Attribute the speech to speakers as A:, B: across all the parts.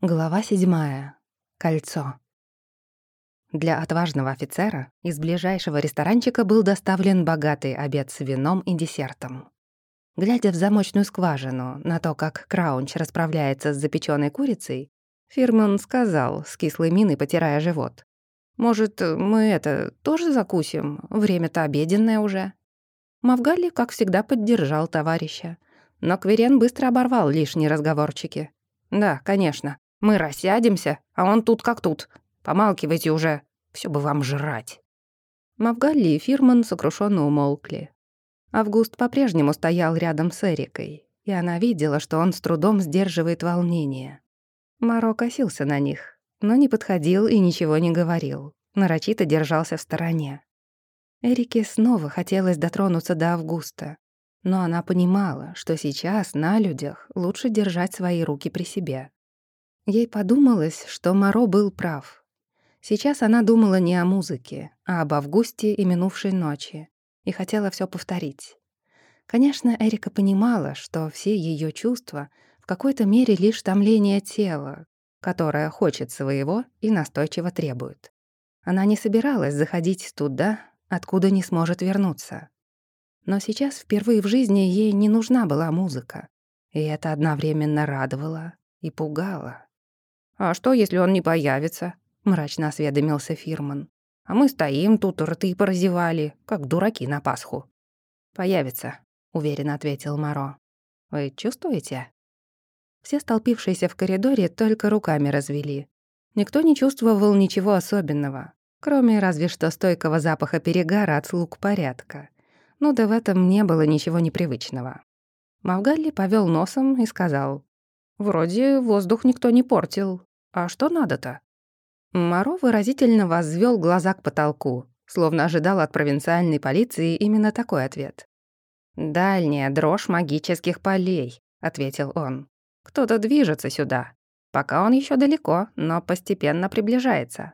A: Глава седьмая. Кольцо. Для отважного офицера из ближайшего ресторанчика был доставлен богатый обед с вином и десертом. Глядя в замочную скважину на то, как Краунч расправляется с запеченной курицей, Фирман сказал, с кислой миной потирая живот. «Может, мы это тоже закусим? Время-то обеденное уже». Мавгали, как всегда, поддержал товарища. Но Кверен быстро оборвал лишние разговорчики. «Да, конечно. Мы рассядемся, а он тут как тут. Помалкивайте уже, все бы вам жрать». Мавгалли и Фирман сокрушенно умолкли. Август по-прежнему стоял рядом с Эрикой, и она видела, что он с трудом сдерживает волнение. Маро косился на них, но не подходил и ничего не говорил, нарочито держался в стороне. Эрике снова хотелось дотронуться до Августа, но она понимала, что сейчас на людях лучше держать свои руки при себе. Ей подумалось, что Моро был прав. Сейчас она думала не о музыке, а об Августе и минувшей ночи, и хотела все повторить. Конечно, Эрика понимала, что все ее чувства в какой-то мере лишь томление тела, которое хочет своего и настойчиво требует. Она не собиралась заходить туда, откуда не сможет вернуться. Но сейчас впервые в жизни ей не нужна была музыка, и это одновременно радовало и пугало. «А что, если он не появится?» — мрачно осведомился Фирман. «А мы стоим тут, рты поразевали, как дураки на Пасху». «Появится», — уверенно ответил Моро. «Вы чувствуете?» Все столпившиеся в коридоре только руками развели. Никто не чувствовал ничего особенного, кроме разве что стойкого запаха перегара от слуг порядка. Но да в этом не было ничего непривычного. Мавгалли повел носом и сказал, «Вроде воздух никто не портил. А что надо-то?» Моро выразительно возвел глаза к потолку, словно ожидал от провинциальной полиции именно такой ответ. «Дальняя дрожь магических полей», — ответил он. «Кто-то движется сюда. Пока он еще далеко, но постепенно приближается».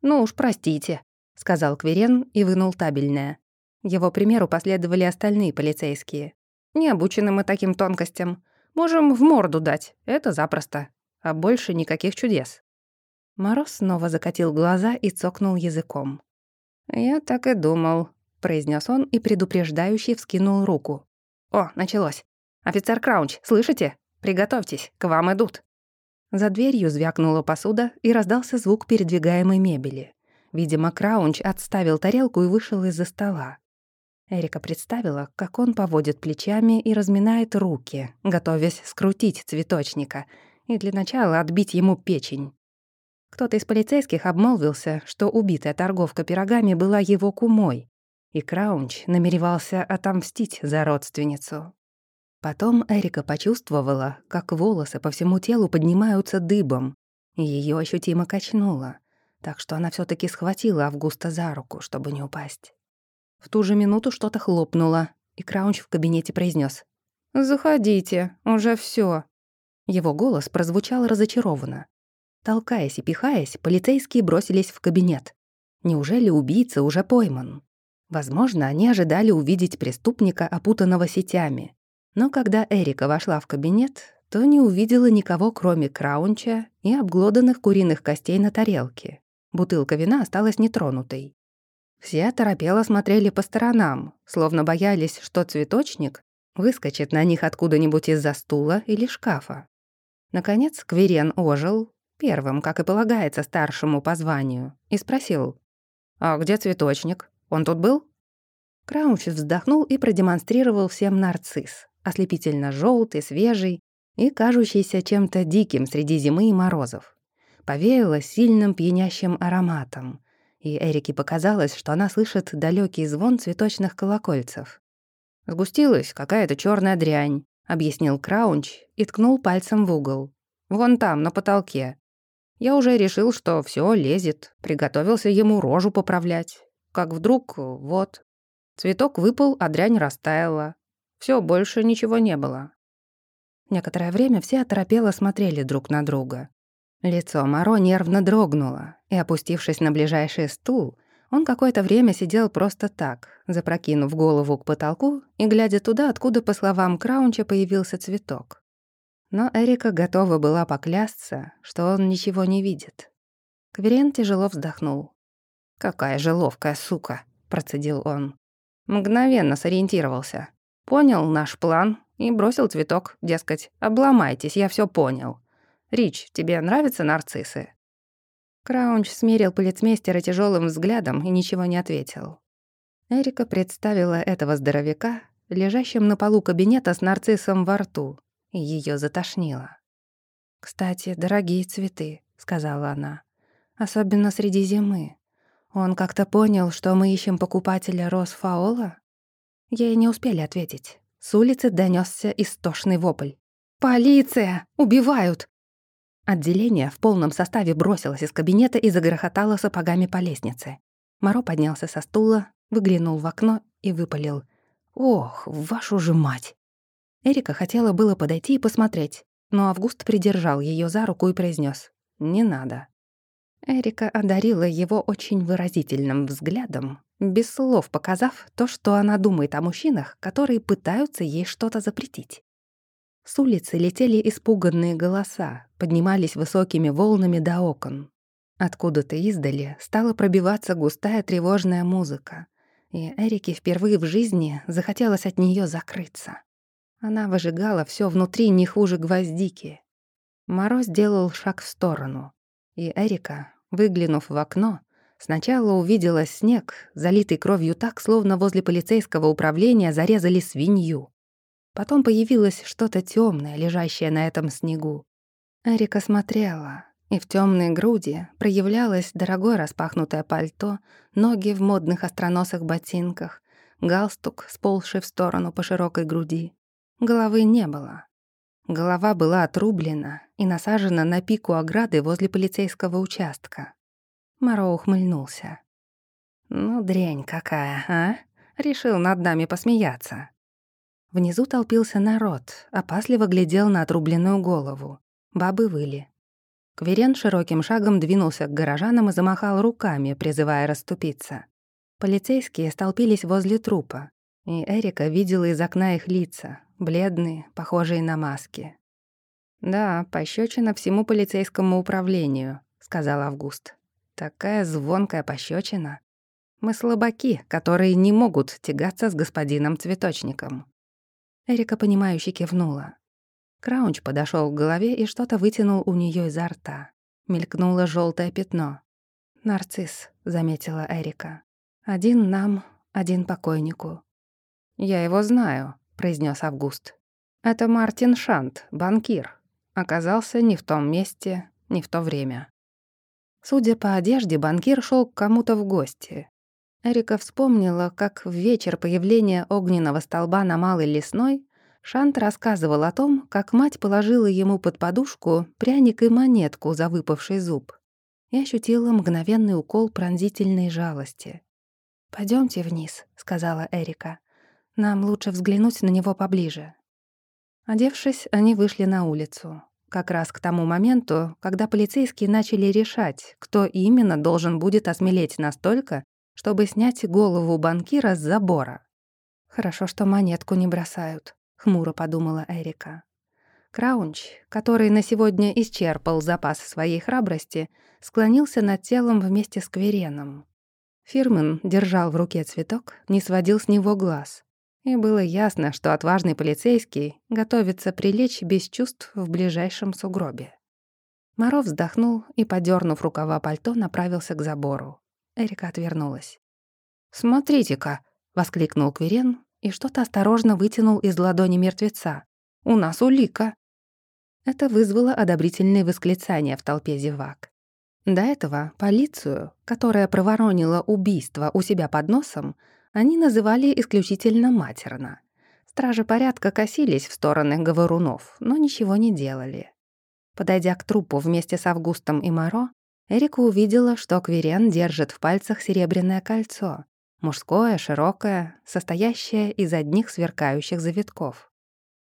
A: «Ну уж, простите», — сказал Кверен и вынул табельное. Его примеру последовали остальные полицейские. «Не обучены мы таким тонкостям. Можем в морду дать, это запросто а больше никаких чудес. Мороз снова закатил глаза и цокнул языком. «Я так и думал», — произнес он и предупреждающий вскинул руку. «О, началось. Офицер Краунч, слышите? Приготовьтесь, к вам идут». За дверью звякнула посуда, и раздался звук передвигаемой мебели. Видимо, Краунч отставил тарелку и вышел из-за стола. Эрика представила, как он поводит плечами и разминает руки, готовясь скрутить цветочника — и для начала отбить ему печень. Кто-то из полицейских обмолвился, что убитая торговка пирогами была его кумой, и Краунч намеревался отомстить за родственницу. Потом Эрика почувствовала, как волосы по всему телу поднимаются дыбом, и её ощутимо качнуло, так что она все таки схватила Августа за руку, чтобы не упасть. В ту же минуту что-то хлопнуло, и Краунч в кабинете произнес: «Заходите, уже все. Его голос прозвучал разочарованно. Толкаясь и пихаясь, полицейские бросились в кабинет. Неужели убийца уже пойман? Возможно, они ожидали увидеть преступника, опутанного сетями. Но когда Эрика вошла в кабинет, то не увидела никого, кроме краунча и обглоданных куриных костей на тарелке. Бутылка вина осталась нетронутой. Все торопело смотрели по сторонам, словно боялись, что цветочник выскочит на них откуда-нибудь из-за стула или шкафа. Наконец Кверен ожил, первым, как и полагается старшему по званию, и спросил, «А где цветочник? Он тут был?» Краунч вздохнул и продемонстрировал всем нарцисс, ослепительно желтый, свежий и кажущийся чем-то диким среди зимы и морозов. Повеяло сильным пьянящим ароматом, и Эрике показалось, что она слышит далекий звон цветочных колокольцев. Сгустилась какая-то черная дрянь, — объяснил Краунч и ткнул пальцем в угол. «Вон там, на потолке. Я уже решил, что все лезет, приготовился ему рожу поправлять. Как вдруг, вот, цветок выпал, а дрянь растаяла. Все, больше ничего не было». Некоторое время все оторопело смотрели друг на друга. Лицо Моро нервно дрогнуло, и, опустившись на ближайший стул, он какое-то время сидел просто так, запрокинув голову к потолку и глядя туда, откуда, по словам Краунча, появился цветок. Но Эрика готова была поклясться, что он ничего не видит. Кверен тяжело вздохнул. «Какая же ловкая сука!» — процедил он. Мгновенно сориентировался. Понял наш план и бросил цветок, дескать, обломайтесь, я все понял. Рич, тебе нравятся нарциссы? Краунч смерил полицмейстера тяжелым взглядом и ничего не ответил. Эрика представила этого здоровяка, лежащим на полу кабинета с нарциссом во рту, и её затошнило. «Кстати, дорогие цветы», — сказала она, — «особенно среди зимы. Он как-то понял, что мы ищем покупателя роз фаола?» Ей не успели ответить. С улицы донёсся истошный вопль. «Полиция! Убивают!» Отделение в полном составе бросилось из кабинета и загрохотало сапогами по лестнице. Моро поднялся со стула, выглянул в окно и выпалил. «Ох, вашу же мать!» Эрика хотела было подойти и посмотреть, но Август придержал ее за руку и произнес: «Не надо». Эрика одарила его очень выразительным взглядом, без слов показав то, что она думает о мужчинах, которые пытаются ей что-то запретить. С улицы летели испуганные голоса, поднимались высокими волнами до окон. Откуда-то издали стала пробиваться густая тревожная музыка, и Эрике впервые в жизни захотелось от нее закрыться. Она выжигала все внутри не хуже гвоздики. Мороз сделал шаг в сторону, и Эрика, выглянув в окно, сначала увидела снег, залитый кровью так, словно возле полицейского управления зарезали свинью. Потом появилось что-то темное, лежащее на этом снегу. Эрика смотрела, и в темной груди проявлялось дорогое распахнутое пальто, ноги в модных остроносых ботинках, галстук, сползший в сторону по широкой груди. Головы не было. Голова была отрублена и насажена на пику ограды возле полицейского участка. Моро ухмыльнулся. «Ну, дрянь какая, а? Решил над нами посмеяться». Внизу толпился народ, опасливо глядел на отрубленную голову. Бабы выли. Кверен широким шагом двинулся к горожанам и замахал руками, призывая расступиться. Полицейские столпились возле трупа, и Эрика видела из окна их лица, бледные, похожие на маски. «Да, пощечина всему полицейскому управлению», — сказал Август. «Такая звонкая пощечина. Мы слабаки, которые не могут тягаться с господином цветочником». Эрика, понимающе кивнула. Краунч подошел к голове и что-то вытянул у нее изо рта. Мелькнуло желтое пятно. «Нарцисс», — заметила Эрика. «Один нам, один покойнику». «Я его знаю», — произнес Август. «Это Мартин Шант, банкир. Оказался не в том месте, не в то время». Судя по одежде, банкир шел к кому-то в гости. Эрика вспомнила, как в вечер появления огненного столба на Малой Лесной Шант рассказывал о том, как мать положила ему под подушку пряник и монетку за выпавший зуб и ощутила мгновенный укол пронзительной жалости. Пойдемте вниз», — сказала Эрика. Нам лучше взглянуть на него поближе. Одевшись, они вышли на улицу. Как раз к тому моменту, когда полицейские начали решать, кто именно должен будет осмелеть настолько, чтобы снять голову банкира с забора. «Хорошо, что монетку не бросают», — хмуро подумала Эрика. Краунч, который на сегодня исчерпал запас своей храбрости, склонился над телом вместе с Квереном. Фирмен держал в руке цветок, не сводил с него глаз. И было ясно, что отважный полицейский готовится прилечь без чувств в ближайшем сугробе. Моро вздохнул и, подернув рукава пальто, направился к забору. Эрика отвернулась. «Смотрите-ка!» — воскликнул Кверен и что-то осторожно вытянул из ладони мертвеца. «У нас улика!» Это вызвало одобрительные восклицания в толпе зевак. До этого полицию, которая проворонила убийство у себя под носом, они называли исключительно матерно. Стражи порядка косились в стороны говорунов, но ничего не делали. Подойдя к трупу вместе с Августом и Моро, Эрика увидела, что Кверен держит в пальцах серебряное кольцо, мужское, широкое, состоящее из одних сверкающих завитков.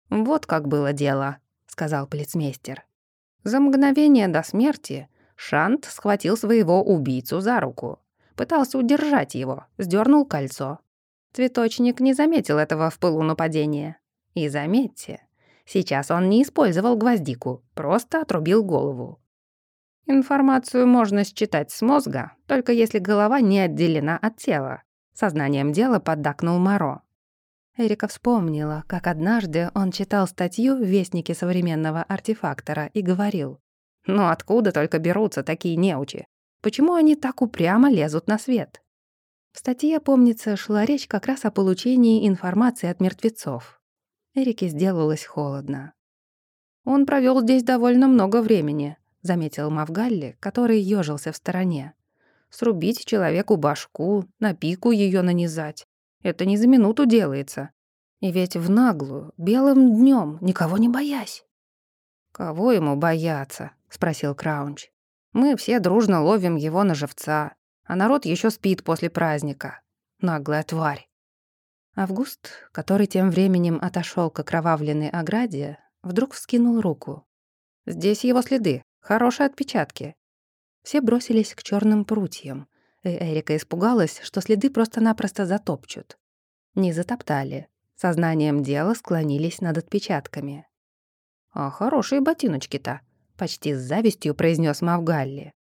A: «Вот как было дело», — сказал полицмейстер. За мгновение до смерти Шант схватил своего убийцу за руку. Пытался удержать его, сдернул кольцо. Цветочник не заметил этого в пылу нападения. И заметьте, Сейчас он не использовал гвоздику, просто отрубил голову. Информацию можно считать с мозга, только если голова не отделена от тела. Сознанием дела поддакнул Моро. Эрика вспомнила, как однажды он читал статью в Вестнике современного артефактора и говорил, «Ну откуда только берутся такие неучи? Почему они так упрямо лезут на свет?» В статье, помнится, шла речь как раз о получении информации от мертвецов. Эрике сделалось холодно. Он провел здесь довольно много времени, заметил Мавгалли, который ёжился в стороне. Срубить человеку башку, на пику ее нанизать. Это не за минуту делается. И ведь в наглую, белым днем, никого не боясь. «Кого ему бояться?» — спросил Краунч. «Мы все дружно ловим его на живца, а народ еще спит после праздника. Наглая тварь». Август, который тем временем отошел к окровавленной ограде, вдруг вскинул руку. «Здесь его следы. Хорошие отпечатки. Все бросились к черным прутьям, и Эрика испугалась, что следы просто-напросто затопчут. Не затоптали. Сознанием дела склонились над отпечатками. «А хорошие ботиночки-то», — почти с завистью произнес Мавгалли.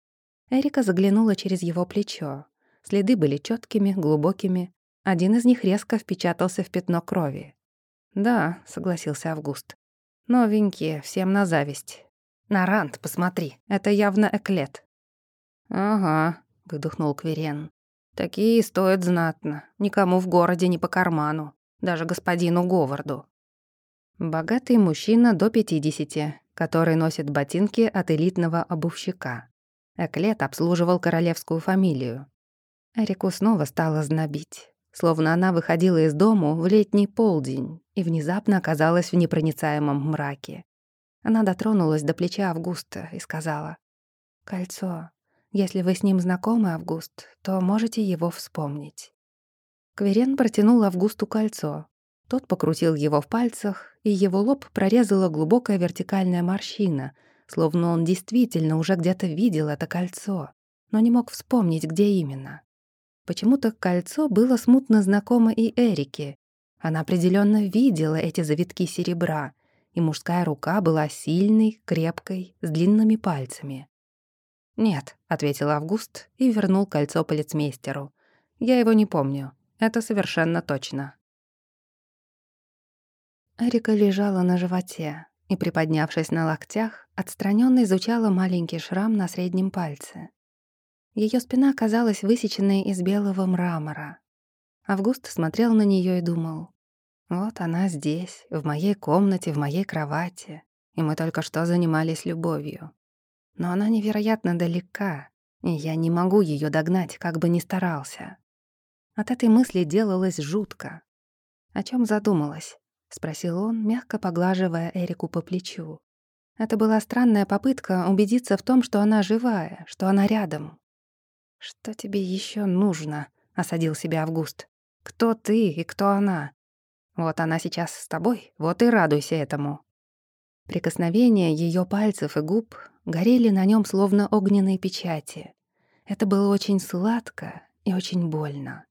A: Эрика заглянула через его плечо. Следы были четкими, глубокими. Один из них резко впечатался в пятно крови. «Да», — согласился Август. «Новенькие, всем на зависть. На рант посмотри, это явно эклет». «Ага», — выдохнул Кверен. «Такие стоят знатно, никому в городе не по карману, даже господину Говарду». Богатый мужчина до 50, который носит ботинки от элитного обувщика. Эклет обслуживал королевскую фамилию. Эрику снова стало знобить, словно она выходила из дому в летний полдень и внезапно оказалась в непроницаемом мраке. Она дотронулась до плеча Августа и сказала, «Кольцо. Если вы с ним знакомы, Август, то можете его вспомнить». Кверен протянул Августу кольцо. Тот покрутил его в пальцах, и его лоб прорезала глубокая вертикальная морщина, словно он действительно уже где-то видел это кольцо, но не мог вспомнить, где именно. Почему-то кольцо было смутно знакомо и Эрике. Она определенно видела эти завитки серебра, и мужская рука была сильной, крепкой, с длинными пальцами. «Нет», — ответил Август и вернул кольцо полицмейстеру. «Я его не помню. Это совершенно точно». Эрика лежала на животе и, приподнявшись на локтях, отстранённо изучала маленький шрам на среднем пальце. Её спина казалась высеченной из белого мрамора. Август смотрел на неё и думал, вот она здесь, в моей комнате, в моей кровати, и мы только что занимались любовью. Но она невероятно далека, и я не могу ее догнать, как бы ни старался. От этой мысли делалось жутко. «О чем задумалась?» — спросил он, мягко поглаживая Эрику по плечу. Это была странная попытка убедиться в том, что она живая, что она рядом. «Что тебе еще нужно?» — осадил себя Август. «Кто ты и кто она? Вот она сейчас с тобой, вот и радуйся этому». Прикосновения ее пальцев и губ горели на нем словно огненные печати. Это было очень сладко и очень больно.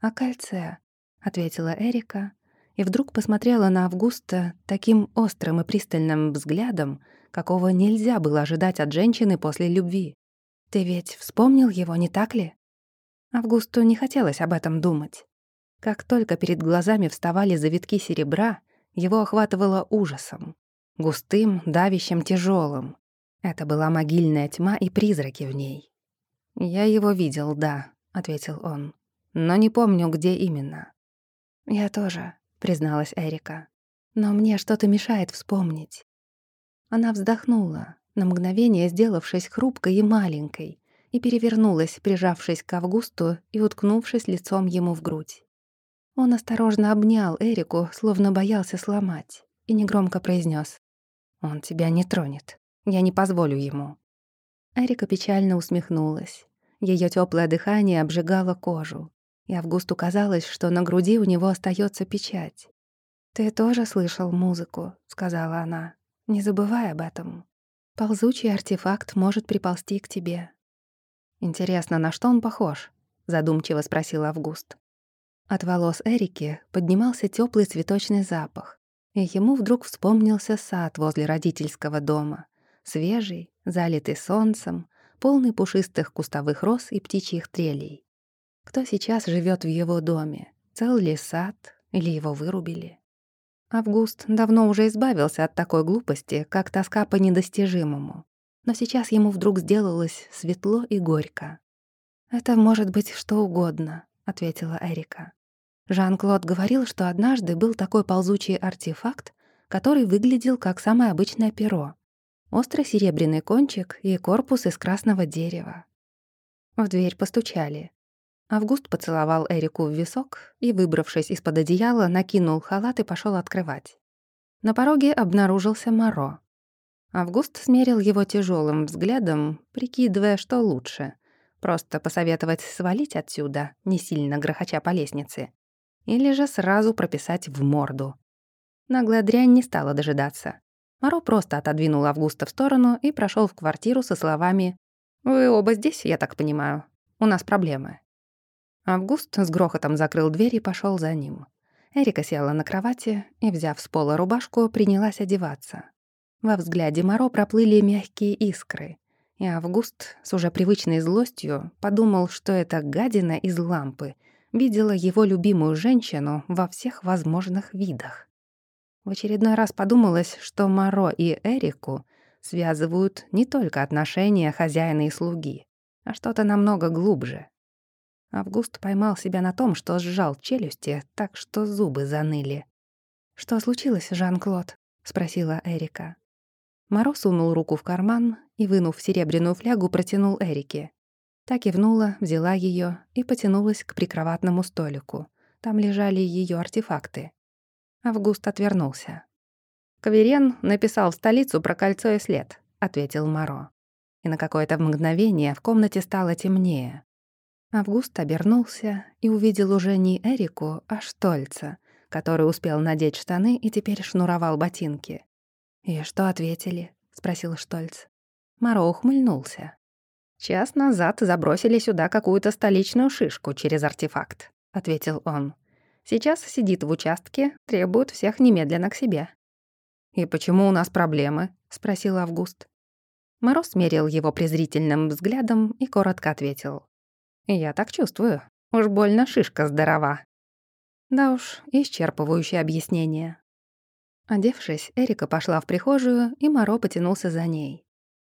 A: «О кольце», — ответила Эрика, и вдруг посмотрела на Августа таким острым и пристальным взглядом, какого нельзя было ожидать от женщины после любви. «Ты ведь вспомнил его, не так ли?» Августу не хотелось об этом думать. Как только перед глазами вставали завитки серебра, его охватывало ужасом. Густым, давящим, тяжелым. Это была могильная тьма и призраки в ней. «Я его видел, да», — ответил он. «Но не помню, где именно». «Я тоже», — призналась Эрика. «Но мне что-то мешает вспомнить». Она вздохнула, на мгновение сделавшись хрупкой и маленькой, и перевернулась, прижавшись к Августу и уткнувшись лицом ему в грудь. Он осторожно обнял Эрику, словно боялся сломать, и негромко произнес: «Он тебя не тронет. Я не позволю ему». Эрика печально усмехнулась. Ее теплое дыхание обжигало кожу, и Августу казалось, что на груди у него остается печать. «Ты тоже слышал музыку», — сказала она. «Не забывай об этом. Ползучий артефакт может приползти к тебе». «Интересно, на что он похож?» — задумчиво спросил Август. От волос Эрики поднимался теплый цветочный запах, И ему вдруг вспомнился сад возле родительского дома. Свежий, залитый солнцем, полный пушистых кустовых роз и птичьих трелей. Кто сейчас живет в его доме? Цел ли сад или его вырубили? Август давно уже избавился от такой глупости, как тоска по недостижимому. Но сейчас ему вдруг сделалось светло и горько. «Это может быть что угодно», — ответила Эрика. Жан-Клод говорил, что однажды был такой ползучий артефакт, который выглядел как самое обычное перо. Острый серебряный кончик и корпус из красного дерева. В дверь постучали. Август поцеловал Эрику в висок и, выбравшись из-под одеяла, накинул халат и пошел открывать. На пороге обнаружился Моро. Август смерил его тяжелым взглядом, прикидывая, что лучше. Просто посоветовать свалить отсюда, не сильно грохоча по лестнице. Или же сразу прописать в морду. Наглая дрянь не стала дожидаться. Моро просто отодвинул Августа в сторону и прошел в квартиру со словами «Вы оба здесь, я так понимаю. У нас проблемы». Август с грохотом закрыл дверь и пошел за ним. Эрика села на кровати и, взяв с пола рубашку, принялась одеваться. Во взгляде Моро проплыли мягкие искры, и Август с уже привычной злостью подумал, что эта гадина из лампы видела его любимую женщину во всех возможных видах. В очередной раз подумалось, что Моро и Эрику связывают не только отношения хозяина и слуги, а что-то намного глубже. Август поймал себя на том, что сжал челюсти, так что зубы заныли. «Что случилось, Жан-Клод?» — спросила Эрика. Моро сунул руку в карман и, вынув серебряную флягу, протянул Эрике. Та кивнула, взяла ее и потянулась к прикроватному столику. Там лежали ее артефакты. Август отвернулся. «Каверен написал в столицу про кольцо и след», — ответил Моро. И на какое-то мгновение в комнате стало темнее. Август обернулся и увидел уже не Эрику, а Штольца, который успел надеть штаны и теперь шнуровал ботинки. «И что ответили?» — спросил Штольц. Моро ухмыльнулся. «Час назад забросили сюда какую-то столичную шишку через артефакт», — ответил он. «Сейчас сидит в участке, требует всех немедленно к себе». «И почему у нас проблемы?» — спросил Август. Мороз смерил его презрительным взглядом и коротко ответил. «Я так чувствую. Уж больно шишка здорова». Да уж, исчерпывающее объяснение. Одевшись, Эрика пошла в прихожую, и Моро потянулся за ней.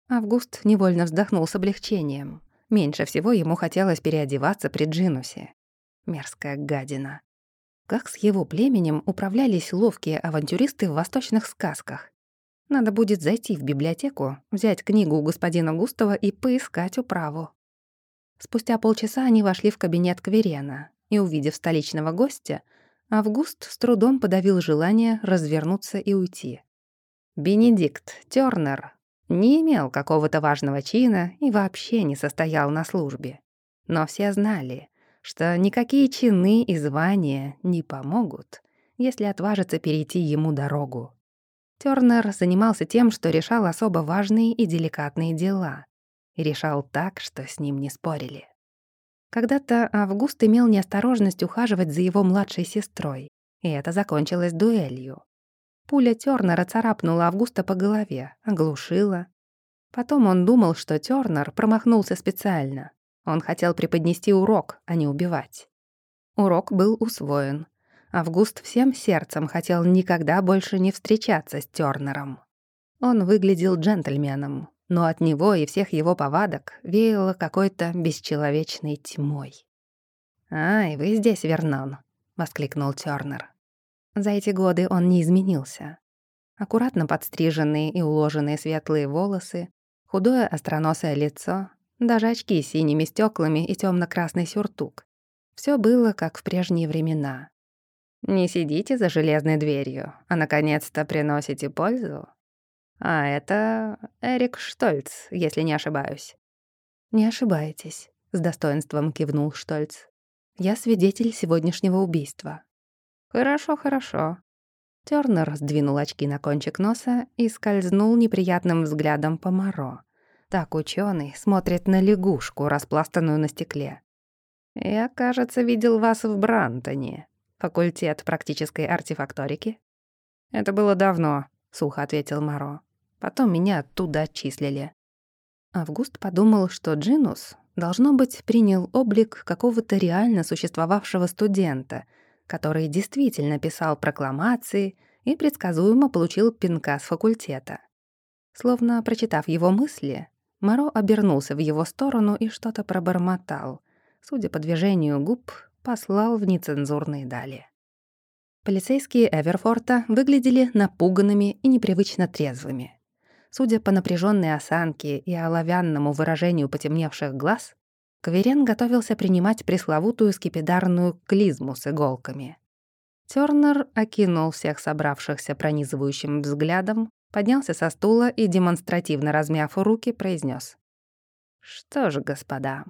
A: Август невольно вздохнул с облегчением. Меньше всего ему хотелось переодеваться при Джинусе. Мерзкая гадина. Как с его племенем управлялись ловкие авантюристы в восточных сказках. Надо будет зайти в библиотеку, взять книгу у господина Густава и поискать управу. Спустя полчаса они вошли в кабинет Кверена, и, увидев столичного гостя, Август с трудом подавил желание развернуться и уйти. Бенедикт Тёрнер не имел какого-то важного чина и вообще не состоял на службе. Но все знали, что никакие чины и звания не помогут, если отважиться перейти ему дорогу. Тёрнер занимался тем, что решал особо важные и деликатные дела, решал так, что с ним не спорили. Когда-то Август имел неосторожность ухаживать за его младшей сестрой, и это закончилось дуэлью. Пуля Тёрнера царапнула Августа по голове, оглушила. Потом он думал, что Тёрнер промахнулся специально. Он хотел преподнести урок, а не убивать. Урок был усвоен. Август всем сердцем хотел никогда больше не встречаться с Тёрнером. Он выглядел джентльменом, но от него и всех его повадок веяло какой-то бесчеловечной тьмой. «Ай, вы здесь, Вернон!» — воскликнул Тёрнер. За эти годы он не изменился. Аккуратно подстриженные и уложенные светлые волосы, худое остроносое лицо, даже очки с синими стеклами и темно красный сюртук. Все было, как в прежние времена. Не сидите за железной дверью, а наконец-то приносите пользу. А это Эрик Штольц, если не ошибаюсь. Не ошибаетесь, с достоинством кивнул Штольц. Я свидетель сегодняшнего убийства. Хорошо, хорошо. Тёрнер сдвинул очки на кончик носа и скользнул неприятным взглядом по Моро. Так ученый смотрит на лягушку, распластанную на стекле. «Я, кажется, видел вас в Брантоне. Факультет практической артефакторики?» «Это было давно», — сухо ответил Маро. «Потом меня оттуда отчислили». Август подумал, что Джинус, должно быть, принял облик какого-то реально существовавшего студента, который действительно писал прокламации и предсказуемо получил пинка с факультета. Словно прочитав его мысли, Моро обернулся в его сторону и что-то пробормотал. Судя по движению губ, послал в нецензурные дали. Полицейские Эверфорта выглядели напуганными и непривычно трезвыми. Судя по напряженной осанке и оловянному выражению потемневших глаз, Каверен готовился принимать пресловутую скипидарную клизму с иголками. Тёрнер окинул всех собравшихся пронизывающим взглядом, поднялся со стула и, демонстративно размяв руки, произнес: «Что ж, господа,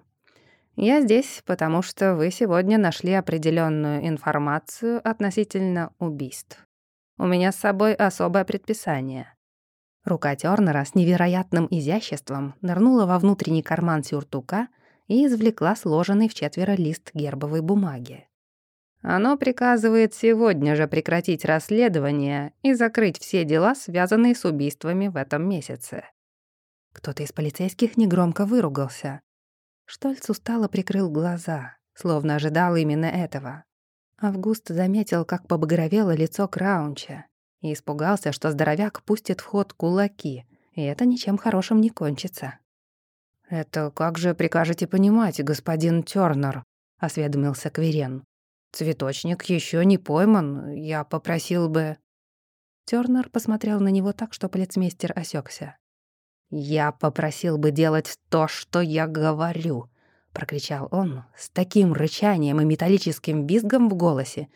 A: я здесь, потому что вы сегодня нашли определенную информацию относительно убийств. У меня с собой особое предписание». Рука Тёрнера с невероятным изяществом нырнула во внутренний карман сюртука и извлекла сложенный в четверо лист гербовой бумаги. Оно приказывает сегодня же прекратить расследование и закрыть все дела, связанные с убийствами в этом месяце. Кто-то из полицейских негромко выругался. Штольц устало прикрыл глаза, словно ожидал именно этого. Август заметил, как побагровело лицо Краунча, и испугался, что здоровяк пустит в ход кулаки, и это ничем хорошим не кончится. «Это как же прикажете понимать, господин Тёрнер?» — осведомился Кверен. «Цветочник еще не пойман, я попросил бы...» Тёрнер посмотрел на него так, что полицмейстер осекся. «Я попросил бы делать то, что я говорю», — прокричал он с таким рычанием и металлическим визгом в голосе,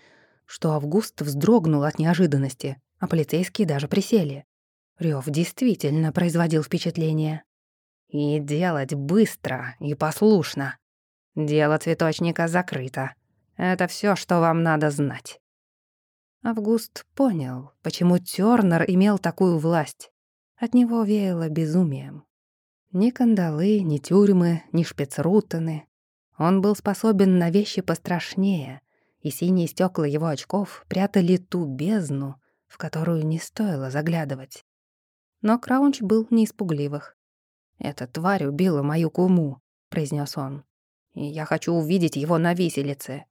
A: что Август вздрогнул от неожиданности, а полицейские даже присели. Рёв действительно производил впечатление. И делать быстро и послушно. Дело цветочника закрыто. Это все, что вам надо знать. Август понял, почему Тёрнер имел такую власть. От него веяло безумием. Ни кандалы, ни тюрьмы, ни шпицрутены. Он был способен на вещи пострашнее, и синие стекла его очков прятали ту бездну, в которую не стоило заглядывать. Но Краунч был не испугливых. «Эта тварь убила мою куму», — произнес он. «И я хочу увидеть его на виселице».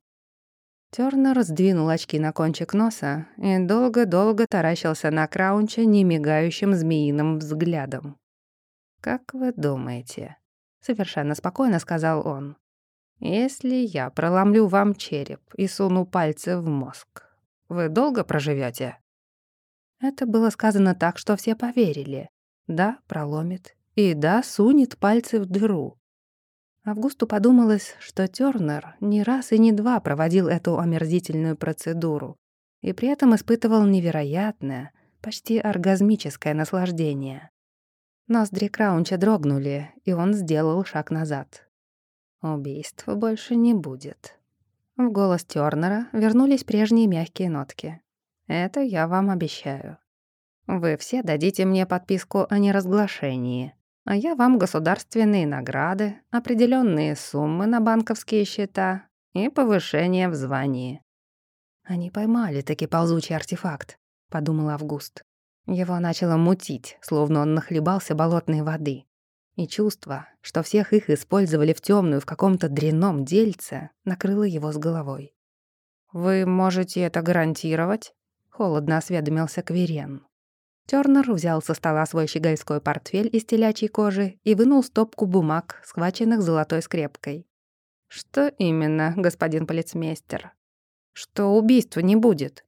A: Тёрнер сдвинул очки на кончик носа и долго-долго таращился на Краунча немигающим змеиным взглядом. «Как вы думаете?» — совершенно спокойно сказал он. «Если я проломлю вам череп и суну пальцы в мозг, вы долго проживете? Это было сказано так, что все поверили. Да, проломит, и да, сунет пальцы в дыру. Августу подумалось, что Тёрнер не раз и не два проводил эту омерзительную процедуру и при этом испытывал невероятное, почти оргазмическое наслаждение. Ноздри Краунча дрогнули, и он сделал шаг назад. Убийств больше не будет. В голос Тёрнера вернулись прежние мягкие нотки. Это я вам обещаю. Вы все дадите мне подписку о неразглашении а я вам государственные награды, определенные суммы на банковские счета и повышение в звании». «Они поймали таки ползучий артефакт», — подумал Август. Его начало мутить, словно он нахлебался болотной воды. И чувство, что всех их использовали в темную в каком-то дрянном дельце, накрыло его с головой. «Вы можете это гарантировать?» — холодно осведомился Кверен. Тёрнер взял со стола свой щегольской портфель из телячьей кожи и вынул стопку бумаг, схваченных золотой скрепкой. «Что именно, господин полицмейстер?» «Что убийства не будет.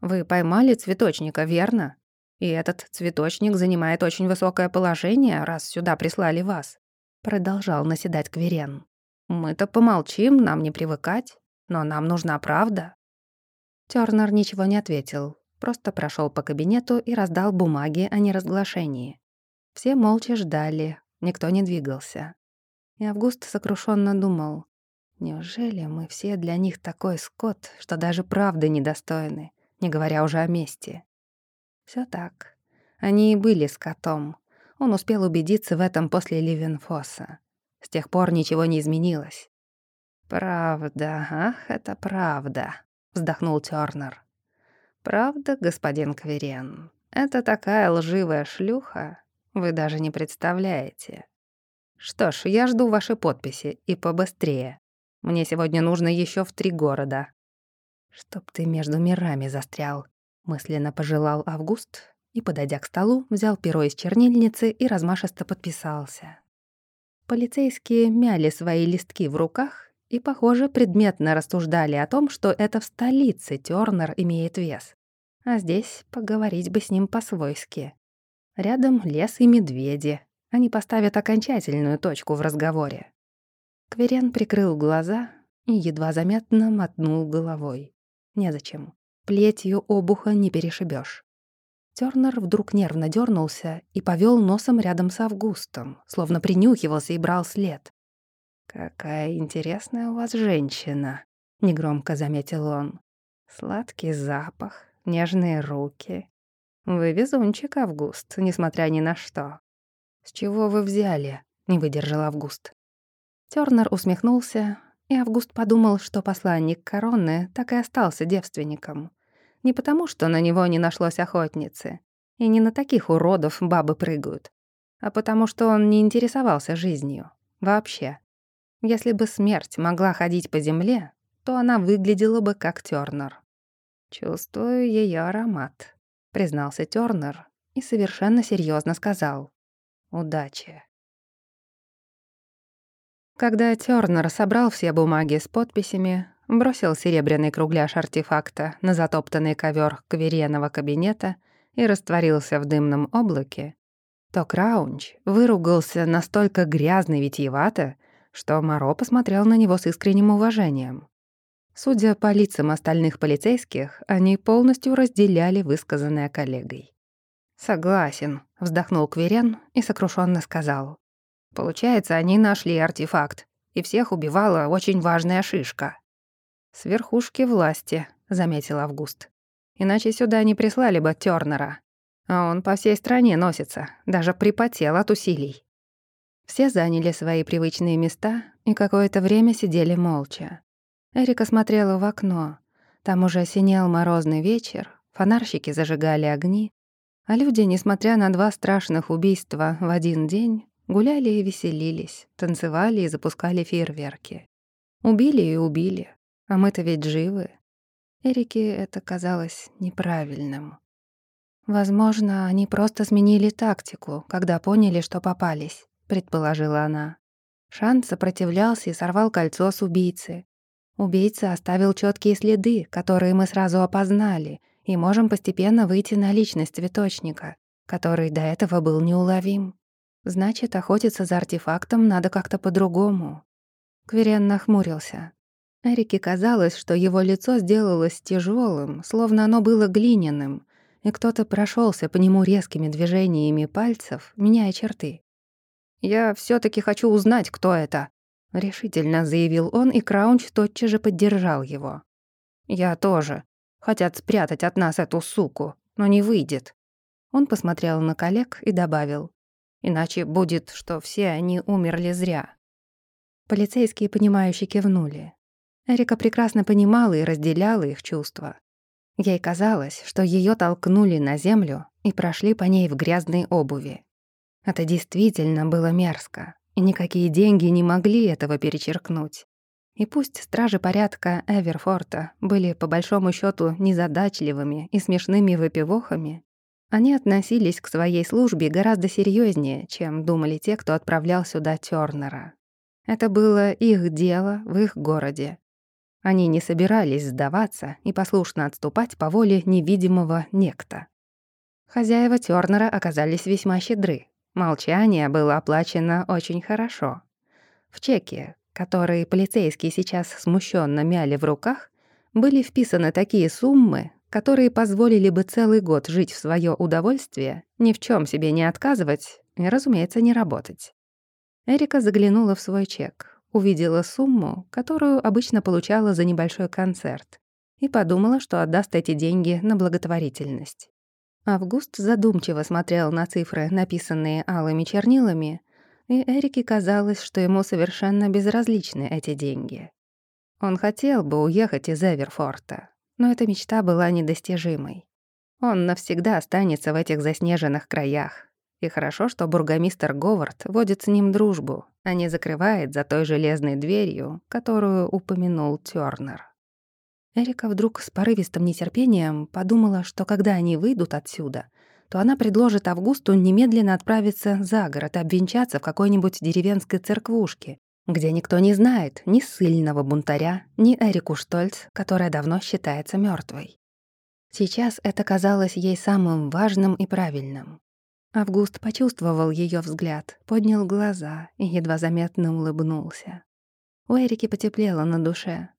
A: Вы поймали цветочника, верно? И этот цветочник занимает очень высокое положение, раз сюда прислали вас», — продолжал наседать Кверен. «Мы-то помолчим, нам не привыкать, но нам нужна правда». Тёрнер ничего не ответил, просто прошел по кабинету и раздал бумаги о неразглашении. Все молча ждали, никто не двигался. И Август сокрушенно думал, неужели мы все для них такой скот, что даже правды недостойны, не говоря уже о мести? Все так. Они и были скотом. Он успел убедиться в этом после Ливенфосса. С тех пор ничего не изменилось. «Правда, ах, это правда», — вздохнул Тёрнер. «Правда, господин Кверен, это такая лживая шлюха, вы даже не представляете. Что ж, я жду ваши подписи, и побыстрее. Мне сегодня нужно еще в три города». «Чтоб ты между мирами застрял», — мысленно пожелал Август и, подойдя к столу, взял перо из чернильницы и размашисто подписался. Полицейские мяли свои листки в руках и, похоже, предметно рассуждали о том, что это в столице Тёрнер имеет вес. А здесь поговорить бы с ним по-свойски. Рядом лес и медведи. Они поставят окончательную точку в разговоре. Кверен прикрыл глаза и едва заметно мотнул головой. Незачем. Плетью обуха не перешибешь. Тёрнер вдруг нервно дернулся и повел носом рядом с Августом, словно принюхивался и брал след. «Какая интересная у вас женщина», — негромко заметил он. «Сладкий запах, нежные руки. Вы везунчик, Август, несмотря ни на что». «С чего вы взяли?» — не выдержал Август. Тёрнер усмехнулся, и Август подумал, что посланник короны так и остался девственником. Не потому, что на него не нашлось охотницы, и не на таких уродов бабы прыгают, а потому что он не интересовался жизнью. Вообще. Если бы смерть могла ходить по земле, то она выглядела бы как Тёрнер. «Чувствую ее аромат», — признался Тёрнер и совершенно серьезно сказал. «Удачи». Когда Тёрнер собрал все бумаги с подписями, бросил серебряный кругляш артефакта на затоптанный ковер кверенного кабинета и растворился в дымном облаке, то Краунч выругался настолько грязно и витиевато, что Моро посмотрел на него с искренним уважением. Судя по лицам остальных полицейских, они полностью разделяли высказанное коллегой. «Согласен», — вздохнул Кверен и сокрушенно сказал. «Получается, они нашли артефакт, и всех убивала очень важная шишка». «С верхушки власти», — заметил Август. «Иначе сюда не прислали бы Тёрнера. А он по всей стране носится, даже припотел от усилий». Все заняли свои привычные места и какое-то время сидели молча. Эрика смотрела в окно. Там уже синел морозный вечер, фонарщики зажигали огни, а люди, несмотря на два страшных убийства в один день, гуляли и веселились, танцевали и запускали фейерверки. Убили и убили, а мы-то ведь живы. Эрике это казалось неправильным. «Возможно, они просто сменили тактику, когда поняли, что попались», — предположила она. Шан сопротивлялся и сорвал кольцо с убийцы. Убийца оставил четкие следы, которые мы сразу опознали, и можем постепенно выйти на личность цветочника, который до этого был неуловим. Значит, охотиться за артефактом надо как-то по-другому. Кверен нахмурился. Эрике казалось, что его лицо сделалось тяжелым, словно оно было глиняным, и кто-то прошелся по нему резкими движениями пальцев, меняя черты. «Я все таки хочу узнать, кто это», — решительно заявил он, и Краунч тотчас же поддержал его. «Я тоже. Хотят спрятать от нас эту суку, но не выйдет». Он посмотрел на коллег и добавил. «Иначе будет, что все они умерли зря». Полицейские, понимающие, кивнули. Эрика прекрасно понимала и разделяла их чувства. Ей казалось, что ее толкнули на землю и прошли по ней в грязной обуви. Это действительно было мерзко, и никакие деньги не могли этого перечеркнуть. И пусть стражи порядка Эверфорта были по большому счету незадачливыми и смешными выпивохами, они относились к своей службе гораздо серьезнее, чем думали те, кто отправлял сюда Тёрнера. Это было их дело в их городе, они не собирались сдаваться и послушно отступать по воле невидимого некто. Хозяева Тёрнера оказались весьма щедры. Молчание было оплачено очень хорошо. В чеке, который полицейские сейчас смущенно мяли в руках, были вписаны такие суммы, которые позволили бы целый год жить в свое удовольствие, ни в чем себе не отказывать и, разумеется, не работать. Эрика заглянула в свой чек увидела сумму, которую обычно получала за небольшой концерт, и подумала, что отдаст эти деньги на благотворительность. Август задумчиво смотрел на цифры, написанные алыми чернилами, и Эрике казалось, что ему совершенно безразличны эти деньги. Он хотел бы уехать из Эверфорта, но эта мечта была недостижимой. Он навсегда останется в этих заснеженных краях. И хорошо, что бургомистр Говард водит с ним дружбу, а не закрывает за той железной дверью, которую упомянул Тёрнер. Эрика вдруг с порывистым нетерпением подумала, что когда они выйдут отсюда, то она предложит Августу немедленно отправиться за город обвенчаться в какой-нибудь деревенской церквушке, где никто не знает ни сильного бунтаря, ни Эрику Штольц, которая давно считается мертвой. Сейчас это казалось ей самым важным и правильным. Август почувствовал ее взгляд, поднял глаза и едва заметно улыбнулся. У Эрики потеплело на душе.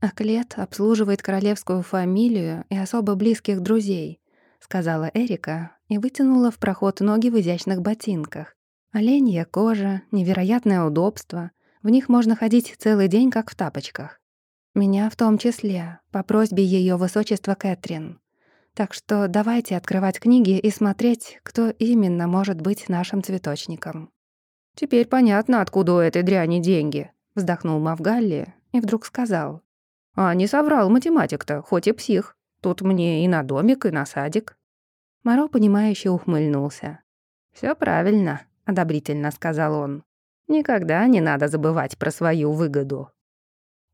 A: «Аклет обслуживает королевскую фамилию и особо близких друзей», — сказала Эрика и вытянула в проход ноги в изящных ботинках, Оленья кожа, невероятное удобство. В них можно ходить целый день, как в тапочках. Меня в том числе, по просьбе Ее Высочества Кэтрин. Так что давайте открывать книги и смотреть, кто именно может быть нашим цветочником. «Теперь понятно, откуда у этой дряни деньги», — вздохнул Мавгалли и вдруг сказал. «А не соврал математик-то, хоть и псих. Тут мне и на домик, и на садик». Моро, понимающе ухмыльнулся. Все правильно одобрительно сказал он. Никогда не надо забывать про свою выгоду.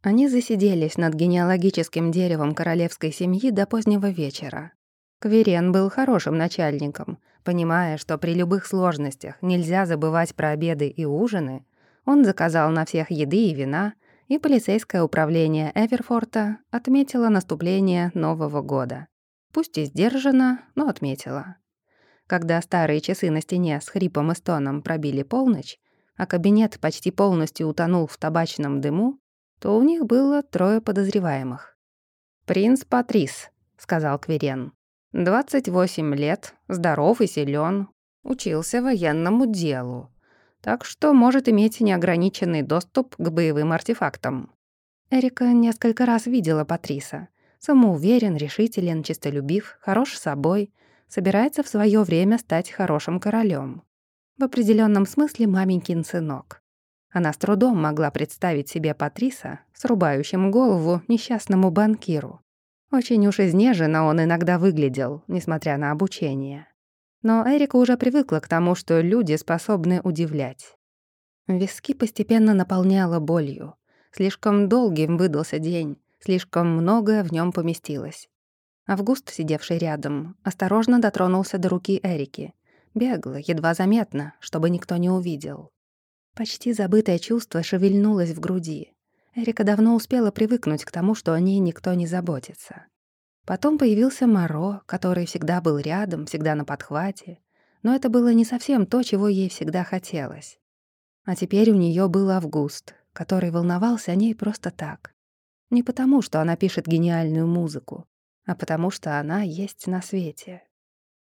A: Они засиделись над генеалогическим деревом королевской семьи до позднего вечера. Кверен был хорошим начальником, понимая, что при любых сложностях нельзя забывать про обеды и ужины, он заказал на всех еды и вина, и полицейское управление Эверфорта отметило наступление Нового года. Пусть и сдержанно, но отметило. Когда старые часы на стене с хрипом и стоном пробили полночь, а кабинет почти полностью утонул в табачном дыму, то у них было трое подозреваемых. «Принц Патрис», — сказал Кверен. «28 лет, здоров и силен, учился военному делу, так что может иметь неограниченный доступ к боевым артефактам». Эрика несколько раз видела Патриса. Самоуверен, решителен, честолюбив, хорош собой, собирается в свое время стать хорошим королем. В определенном смысле маменькин сынок. Она с трудом могла представить себе Патриса, срубающим голову несчастному банкиру. Очень уж изнеженно он иногда выглядел, несмотря на обучение. Но Эрика уже привыкла к тому, что люди способны удивлять. Виски постепенно наполняла болью. Слишком долгим выдался день, слишком многое в нем поместилось. Август, сидевший рядом, осторожно дотронулся до руки Эрики. Бегло, едва заметно, чтобы никто не увидел. Почти забытое чувство шевельнулось в груди. Эрика давно успела привыкнуть к тому, что о ней никто не заботится. Потом появился Моро, который всегда был рядом, всегда на подхвате. Но это было не совсем то, чего ей всегда хотелось. А теперь у нее был Август, который волновался о ней просто так. Не потому, что она пишет гениальную музыку, а потому что она есть на свете.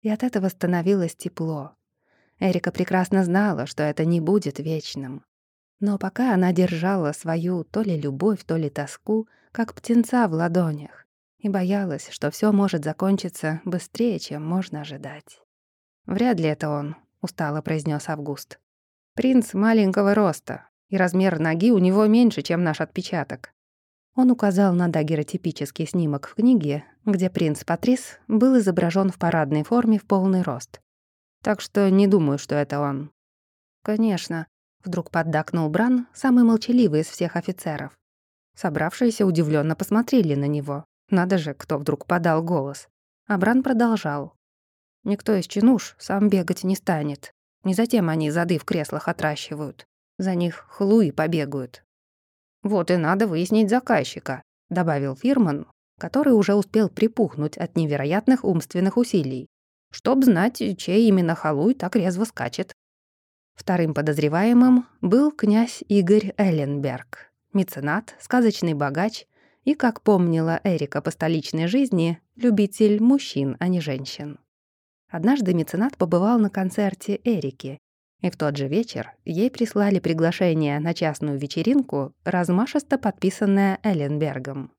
A: И от этого становилось тепло. Эрика прекрасно знала, что это не будет вечным. Но пока она держала свою то ли любовь, то ли тоску, как птенца в ладонях, и боялась, что все может закончиться быстрее, чем можно ожидать. «Вряд ли это он», — устало произнес Август. «Принц маленького роста, и размер ноги у него меньше, чем наш отпечаток. Он указал на дагеротипический снимок в книге, где принц Патрис был изображен в парадной форме в полный рост. Так что не думаю, что это он. «Конечно», — вдруг поддакнул Бран, самый молчаливый из всех офицеров. Собравшиеся удивленно посмотрели на него. Надо же, кто вдруг подал голос. А Бран продолжал. «Никто из чинуш сам бегать не станет. Не затем они зады в креслах отращивают. За них хлуи побегают. «Вот и надо выяснить заказчика», — добавил Фирман, который уже успел припухнуть от невероятных умственных усилий, чтоб знать, чей именно халуй так резво скачет. Вторым подозреваемым был князь Игорь Элленберг, меценат, сказочный богач и, как помнила Эрика по столичной жизни, любитель мужчин, а не женщин. Однажды меценат побывал на концерте Эрики и в тот же вечер ей прислали приглашение на частную вечеринку, размашисто подписанное Элленбергом.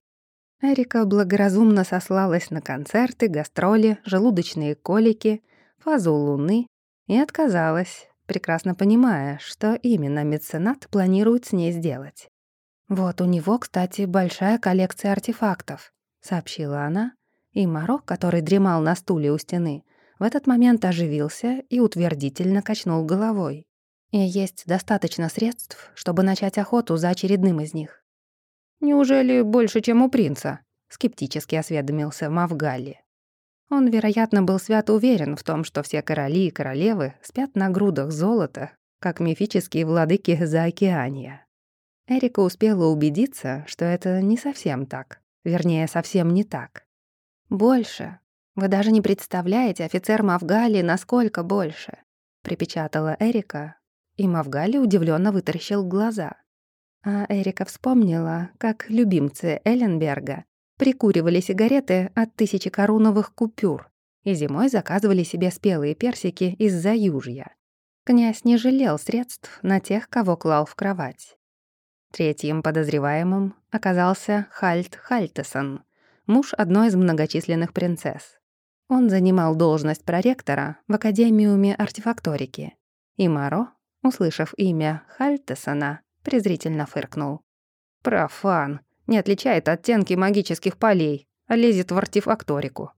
A: Эрика благоразумно сослалась на концерты, гастроли, желудочные колики, фазу луны и отказалась, прекрасно понимая, что именно меценат планирует с ней сделать. «Вот у него, кстати, большая коллекция артефактов», сообщила она, и Марок, который дремал на стуле у стены, в этот момент оживился и утвердительно качнул головой. И есть достаточно средств, чтобы начать охоту за очередным из них. «Неужели больше, чем у принца?» — скептически осведомился Мавгали. Он, вероятно, был свято уверен в том, что все короли и королевы спят на грудах золота, как мифические владыки Заокеания. Эрика успела убедиться, что это не совсем так. Вернее, совсем не так. «Больше. Вы даже не представляете, офицер Мавгали, насколько больше», — припечатала Эрика, и Мавгали удивленно вытаращил глаза. А Эрика вспомнила, как любимцы Элленберга прикуривали сигареты от тысячи короновых купюр и зимой заказывали себе спелые персики из-за южья. Князь не жалел средств на тех, кого клал в кровать. Третьим подозреваемым оказался Хальт Хальтесон, муж одной из многочисленных принцесс. Он занимал должность проректора в Академиуме артефакторики. И Маро, услышав имя Хальтесона, презрительно фыркнул. «Профан, не отличает оттенки магических полей, а лезет в артефакторику».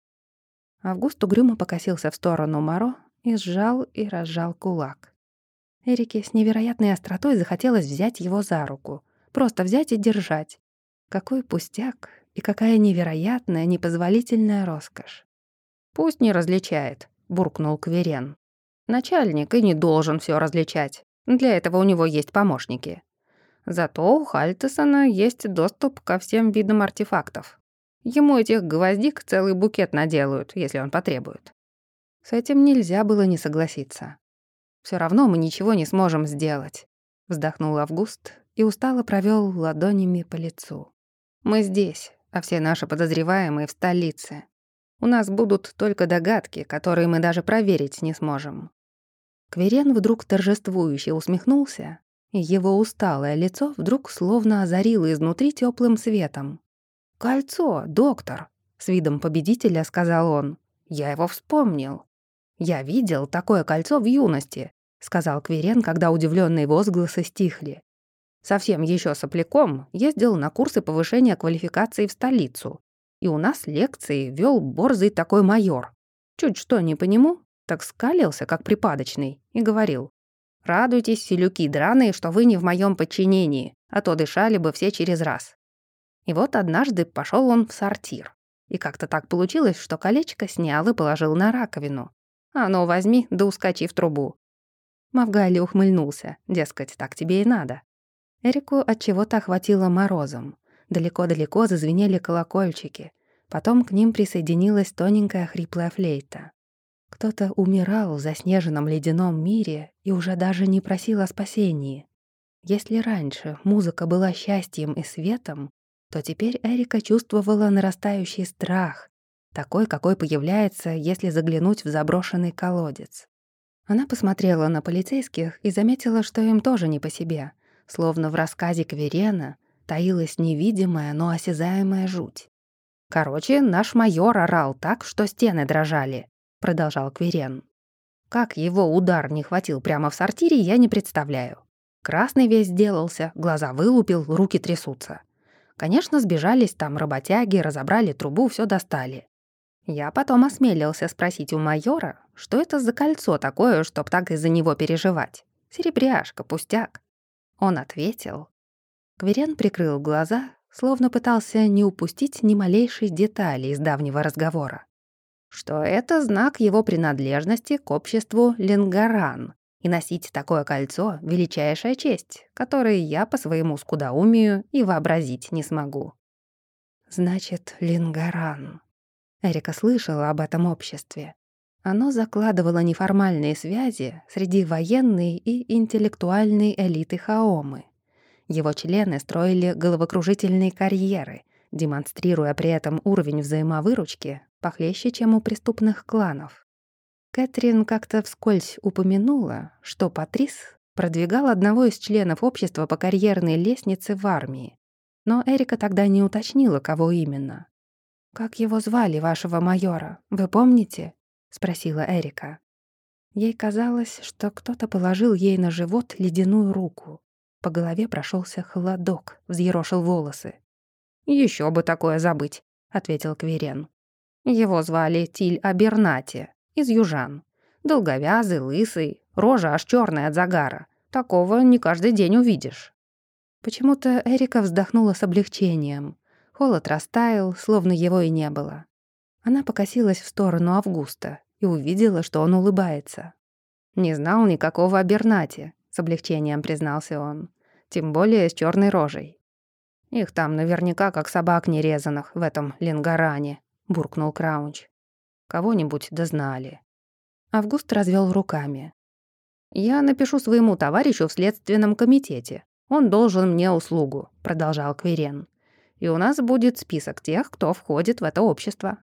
A: Август угрюмо покосился в сторону Маро и сжал и разжал кулак. Эрике с невероятной остротой захотелось взять его за руку. Просто взять и держать. Какой пустяк и какая невероятная, непозволительная роскошь. «Пусть не различает», — буркнул Кверен. «Начальник и не должен все различать. Для этого у него есть помощники. Зато у Хальтесона есть доступ ко всем видам артефактов. Ему этих гвоздик целый букет наделают, если он потребует». С этим нельзя было не согласиться. Все равно мы ничего не сможем сделать», — вздохнул Август и устало провел ладонями по лицу. «Мы здесь, а все наши подозреваемые в столице. У нас будут только догадки, которые мы даже проверить не сможем». Кверен вдруг торжествующе усмехнулся, и его усталое лицо вдруг словно озарило изнутри теплым светом. «Кольцо, доктор!» — с видом победителя сказал он. «Я его вспомнил. «Я видел такое кольцо в юности», — сказал Кверен, когда удивленные возгласы стихли. «Совсем еще сопляком ездил на курсы повышения квалификации в столицу. И у нас лекции вел борзый такой майор. Чуть что не по нему, так скалился, как припадочный, и говорил. «Радуйтесь, селюки драные, что вы не в моем подчинении, а то дышали бы все через раз». И вот однажды пошел он в сортир. И как-то так получилось, что колечко снял и положил на раковину. А ну, возьми, да ускочи в трубу». Мавгали ухмыльнулся, дескать, так тебе и надо. Эрику от чего-то охватило морозом. Далеко-далеко зазвенели колокольчики. Потом к ним присоединилась тоненькая хриплая флейта. Кто-то умирал в заснеженном ледяном мире и уже даже не просил о спасении. Если раньше музыка была счастьем и светом, то теперь Эрика чувствовала нарастающий страх, такой, какой появляется, если заглянуть в заброшенный колодец. Она посмотрела на полицейских и заметила, что им тоже не по себе, словно в рассказе Кверена таилась невидимая, но осязаемая жуть. «Короче, наш майор орал так, что стены дрожали», — продолжал Кверен. Как его удар не хватил прямо в сортире, я не представляю. Красный весь сделался, глаза вылупил, руки трясутся. Конечно, сбежались там работяги, разобрали трубу, все достали. Я потом осмелился спросить у майора, что это за кольцо такое, чтоб так из-за него переживать. Серебряшка, пустяк. Он ответил. Кверен прикрыл глаза, словно пытался не упустить ни малейшей детали из давнего разговора. Что это знак его принадлежности к обществу Ленгаран, и носить такое кольцо — величайшая честь, которой я по своему скудоумию и вообразить не смогу. Значит, Ленгаран. Эрика слышала об этом обществе. Оно закладывало неформальные связи среди военной и интеллектуальной элиты Хаомы. Его члены строили головокружительные карьеры, демонстрируя при этом уровень взаимовыручки похлеще, чем у преступных кланов. Кэтрин как-то вскользь упомянула, что Патрис продвигал одного из членов общества по карьерной лестнице в армии. Но Эрика тогда не уточнила, кого именно. «Как его звали, вашего майора, вы помните?» — спросила Эрика. Ей казалось, что кто-то положил ей на живот ледяную руку. По голове прошелся холодок, взъерошил волосы. Еще бы такое забыть», — ответил Кверен. Его звали Тиль Абернати, из южан. Долговязый, лысый, рожа аж черная от загара. Такого не каждый день увидишь. Почему-то Эрика вздохнула с облегчением. Холод растаял, словно его и не было. Она покосилась в сторону Августа и увидела, что он улыбается. «Не знал никакого о Бернате», — с облегчением признался он. «Тем более с черной рожей». «Их там наверняка как собак нерезанных в этом Ленгаране», — буркнул Краунч. «Кого-нибудь дознали». Август развел руками. «Я напишу своему товарищу в следственном комитете. Он должен мне услугу», — продолжал Кверен. «И у нас будет список тех, кто входит в это общество».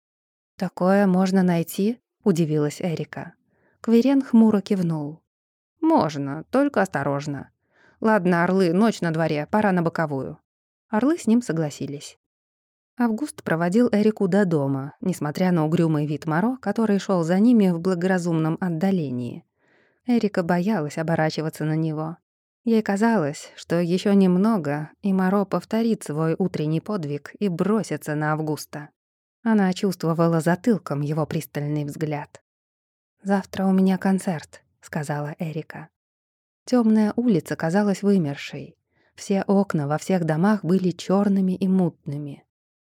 A: «Такое можно найти?» — удивилась Эрика. Кверен хмуро кивнул. «Можно, только осторожно. Ладно, орлы, ночь на дворе, пора на боковую». Орлы с ним согласились. Август проводил Эрику до дома, несмотря на угрюмый вид Моро, который шел за ними в благоразумном отдалении. Эрика боялась оборачиваться на него. Ей казалось, что еще немного, и Моро повторит свой утренний подвиг и бросится на Августа. Она чувствовала затылком его пристальный взгляд. «Завтра у меня концерт», — сказала Эрика. Темная улица казалась вымершей. Все окна во всех домах были черными и мутными.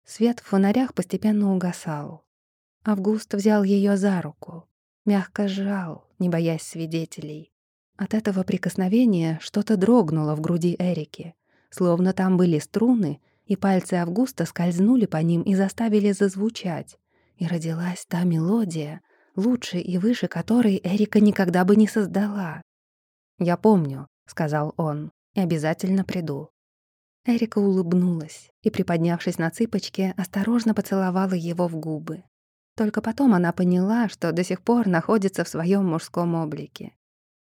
A: Свет в фонарях постепенно угасал. Август взял ее за руку, мягко сжал, не боясь свидетелей. От этого прикосновения что-то дрогнуло в груди Эрики, словно там были струны, и пальцы Августа скользнули по ним и заставили зазвучать. И родилась та мелодия, лучше и выше которой Эрика никогда бы не создала. «Я помню», — сказал он, — «и обязательно приду». Эрика улыбнулась и, приподнявшись на цыпочки, осторожно поцеловала его в губы. Только потом она поняла, что до сих пор находится в своем мужском облике.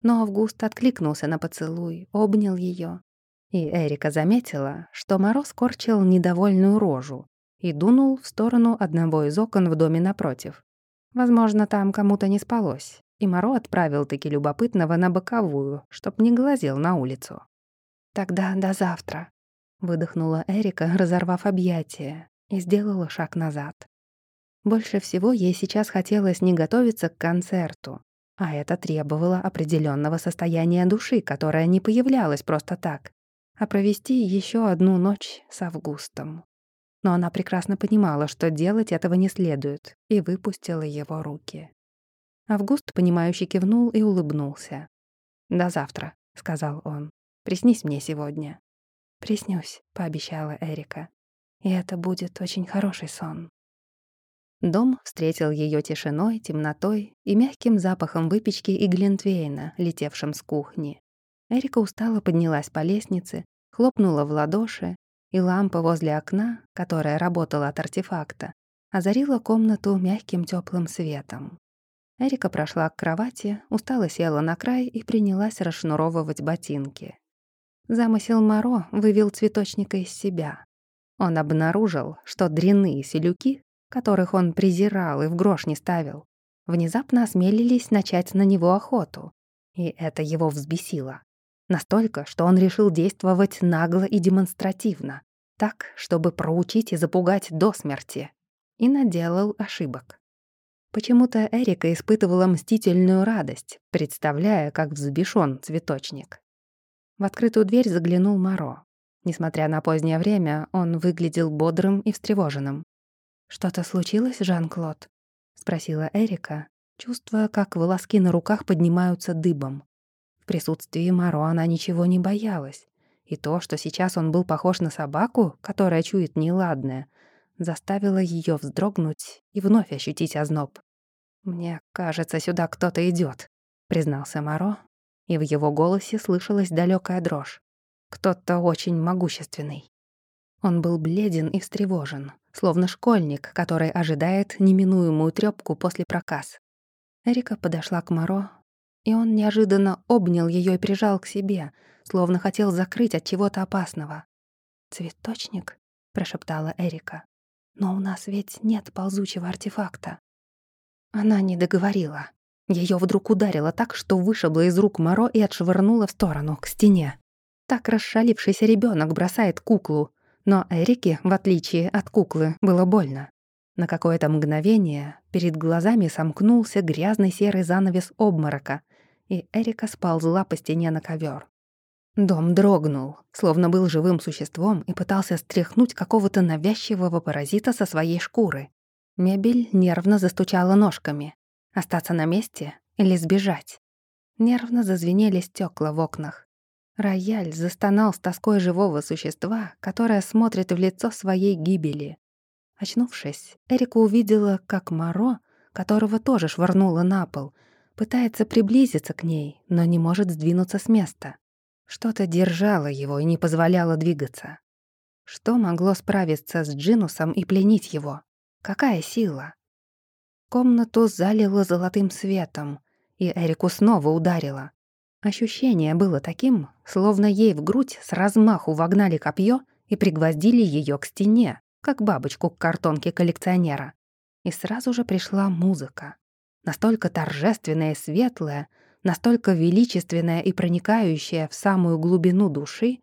A: Но Август откликнулся на поцелуй, обнял ее и Эрика заметила, что Мороз корчил недовольную рожу и дунул в сторону одного из окон в доме напротив. Возможно, там кому-то не спалось, и Моро отправил таки любопытного на боковую, чтоб не глазел на улицу. «Тогда до завтра», — выдохнула Эрика, разорвав объятия, и сделала шаг назад. Больше всего ей сейчас хотелось не готовиться к концерту, а это требовало определенного состояния души, которое не появлялось просто так, а провести еще одну ночь с Августом. Но она прекрасно понимала, что делать этого не следует, и выпустила его руки. Август, понимающе кивнул и улыбнулся. «До завтра», — сказал он. «Приснись мне сегодня». «Приснюсь», — пообещала Эрика. «И это будет очень хороший сон». Дом встретил ее тишиной, темнотой и мягким запахом выпечки и глинтвейна, летевшим с кухни. Эрика устало поднялась по лестнице, хлопнула в ладоши, и лампа возле окна, которая работала от артефакта, озарила комнату мягким теплым светом. Эрика прошла к кровати, устало села на край и принялась расшнуровывать ботинки. Замысел Моро вывел цветочника из себя. Он обнаружил, что дряные селюки, которых он презирал и в грош не ставил, внезапно осмелились начать на него охоту, и это его взбесило. Настолько, что он решил действовать нагло и демонстративно, так, чтобы проучить и запугать до смерти. И наделал ошибок. Почему-то Эрика испытывала мстительную радость, представляя, как взбешен цветочник. В открытую дверь заглянул Моро. Несмотря на позднее время, он выглядел бодрым и встревоженным. «Что-то случилось, Жан-Клод?» — спросила Эрика, чувствуя, как волоски на руках поднимаются дыбом присутствии Маро она ничего не боялась. И то, что сейчас он был похож на собаку, которая чует неладное, заставило ее вздрогнуть и вновь ощутить озноб. «Мне кажется, сюда кто-то идет, признался Маро, и в его голосе слышалась далекая дрожь. «Кто-то очень могущественный». Он был бледен и встревожен, словно школьник, который ожидает неминуемую трёпку после проказ. Эрика подошла к Маро, и он неожиданно обнял ее и прижал к себе, словно хотел закрыть от чего-то опасного. «Цветочник?» — прошептала Эрика. «Но у нас ведь нет ползучего артефакта». Она не договорила. Ее вдруг ударило так, что вышибло из рук Моро и отшвырнуло в сторону, к стене. Так расшалившийся ребенок бросает куклу, но Эрике, в отличие от куклы, было больно. На какое-то мгновение перед глазами сомкнулся грязный серый занавес обморока, и Эрика сползла по стене на ковер. Дом дрогнул, словно был живым существом и пытался стряхнуть какого-то навязчивого паразита со своей шкуры. Мебель нервно застучала ножками. Остаться на месте или сбежать? Нервно зазвенели стекла в окнах. Рояль застонал с тоской живого существа, которое смотрит в лицо своей гибели. Очнувшись, Эрика увидела, как Маро, которого тоже швырнуло на пол, пытается приблизиться к ней, но не может сдвинуться с места. Что-то держало его и не позволяло двигаться. Что могло справиться с Джинусом и пленить его? Какая сила? Комнату залило золотым светом, и Эрику снова ударило. Ощущение было таким, словно ей в грудь с размаху вогнали копье и пригвоздили ее к стене, как бабочку к картонке коллекционера. И сразу же пришла музыка. Настолько торжественная и светлая, настолько величественная и проникающая в самую глубину души,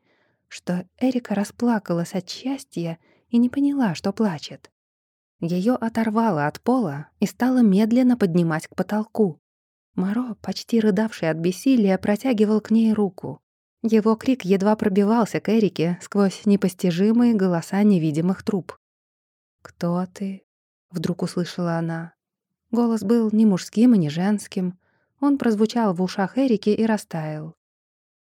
A: что Эрика расплакалась от счастья и не поняла, что плачет. Ее оторвало от пола и стало медленно поднимать к потолку. Моро, почти рыдавший от бессилия, протягивал к ней руку. Его крик едва пробивался к Эрике сквозь непостижимые голоса невидимых труб. «Кто ты?» — вдруг услышала она. Голос был ни мужским и ни женским. Он прозвучал в ушах Эрики и растаял.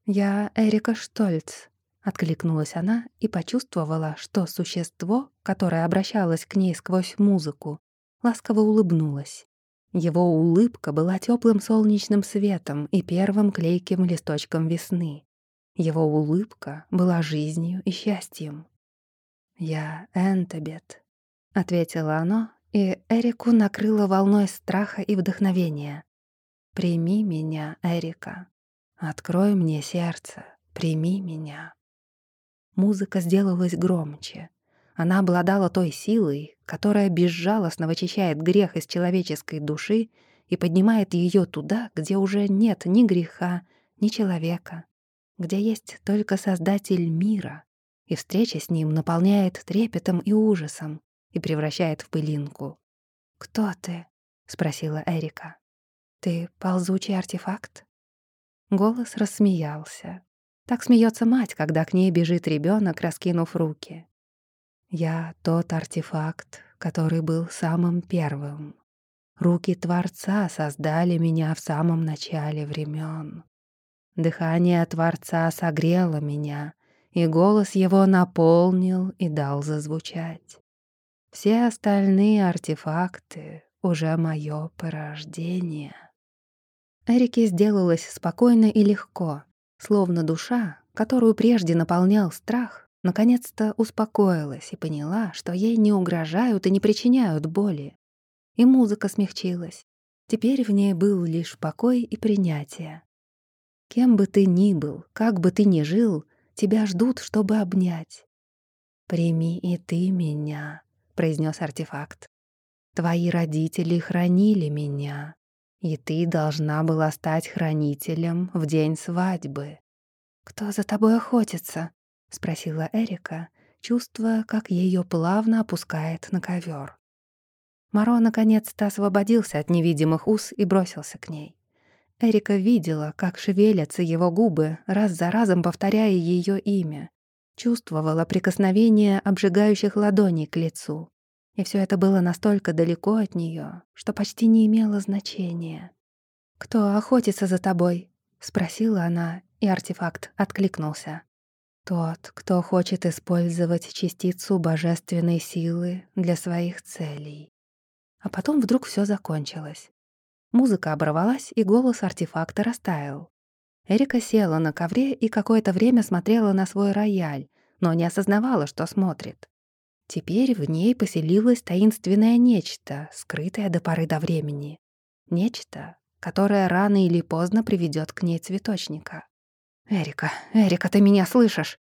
A: «Я Эрика Штольц», — откликнулась она и почувствовала, что существо, которое обращалось к ней сквозь музыку, ласково улыбнулось. Его улыбка была теплым солнечным светом и первым клейким листочком весны. Его улыбка была жизнью и счастьем. «Я Энтебет», — ответила оно, и Эрику накрыло волной страха и вдохновения. «Прими меня, Эрика. Открой мне сердце. Прими меня». Музыка сделалась громче. Она обладала той силой, которая безжалостно вычищает грех из человеческой души и поднимает ее туда, где уже нет ни греха, ни человека, где есть только Создатель мира, и встреча с ним наполняет трепетом и ужасом и превращает в пылинку. «Кто ты?» — спросила Эрика. «Ты ползучий артефакт?» Голос рассмеялся. Так смеется мать, когда к ней бежит ребенок, раскинув руки. «Я тот артефакт, который был самым первым. Руки Творца создали меня в самом начале времен. Дыхание Творца согрело меня, и голос его наполнил и дал зазвучать. Все остальные артефакты — уже мое порождение. Эрике сделалось спокойно и легко, словно душа, которую прежде наполнял страх, наконец-то успокоилась и поняла, что ей не угрожают и не причиняют боли. И музыка смягчилась. Теперь в ней был лишь покой и принятие. Кем бы ты ни был, как бы ты ни жил, тебя ждут, чтобы обнять. «Прими и ты меня», — произнес артефакт. «Твои родители хранили меня, и ты должна была стать хранителем в день свадьбы». «Кто за тобой охотится?» — спросила Эрика, чувствуя, как ее плавно опускает на ковер. Маро наконец-то освободился от невидимых уз и бросился к ней. Эрика видела, как шевелятся его губы, раз за разом повторяя ее имя. Чувствовала прикосновение обжигающих ладоней к лицу. И все это было настолько далеко от нее, что почти не имело значения. «Кто охотится за тобой?» — спросила она, и артефакт откликнулся. «Тот, кто хочет использовать частицу божественной силы для своих целей». А потом вдруг все закончилось. Музыка оборвалась, и голос артефакта растаял. Эрика села на ковре и какое-то время смотрела на свой рояль, но не осознавала, что смотрит. Теперь в ней поселилось таинственное нечто, скрытое до поры до времени. Нечто, которое рано или поздно приведет к ней цветочника. «Эрика, Эрика, ты меня слышишь?»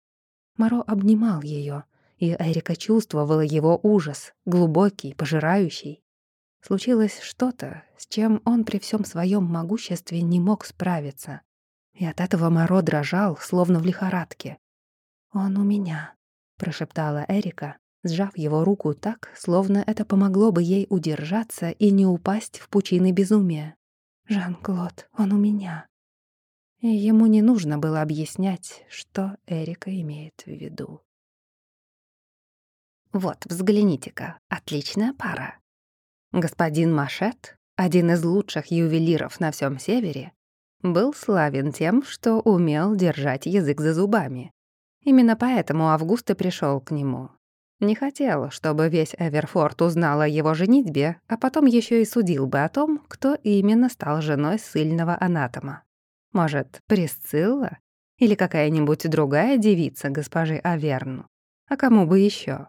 A: Моро обнимал ее, и Эрика чувствовала его ужас, глубокий, пожирающий. Случилось что-то, с чем он при всем своем могуществе не мог справиться. И от этого Моро дрожал, словно в лихорадке. «Он у меня», — прошептала Эрика, сжав его руку так, словно это помогло бы ей удержаться и не упасть в пучины безумия. «Жан-Клод, он у меня». И ему не нужно было объяснять, что Эрика имеет в виду. «Вот, взгляните-ка, отличная пара». Господин Машет, один из лучших ювелиров на всем севере, был славен тем, что умел держать язык за зубами. Именно поэтому Августа пришел к нему. Не хотел, чтобы весь Эверфорд узнал о его женитьбе, а потом еще и судил бы о том, кто именно стал женой сильного анатома. Может, Присцилла? Или какая-нибудь другая девица госпожи Аверну? А кому бы еще?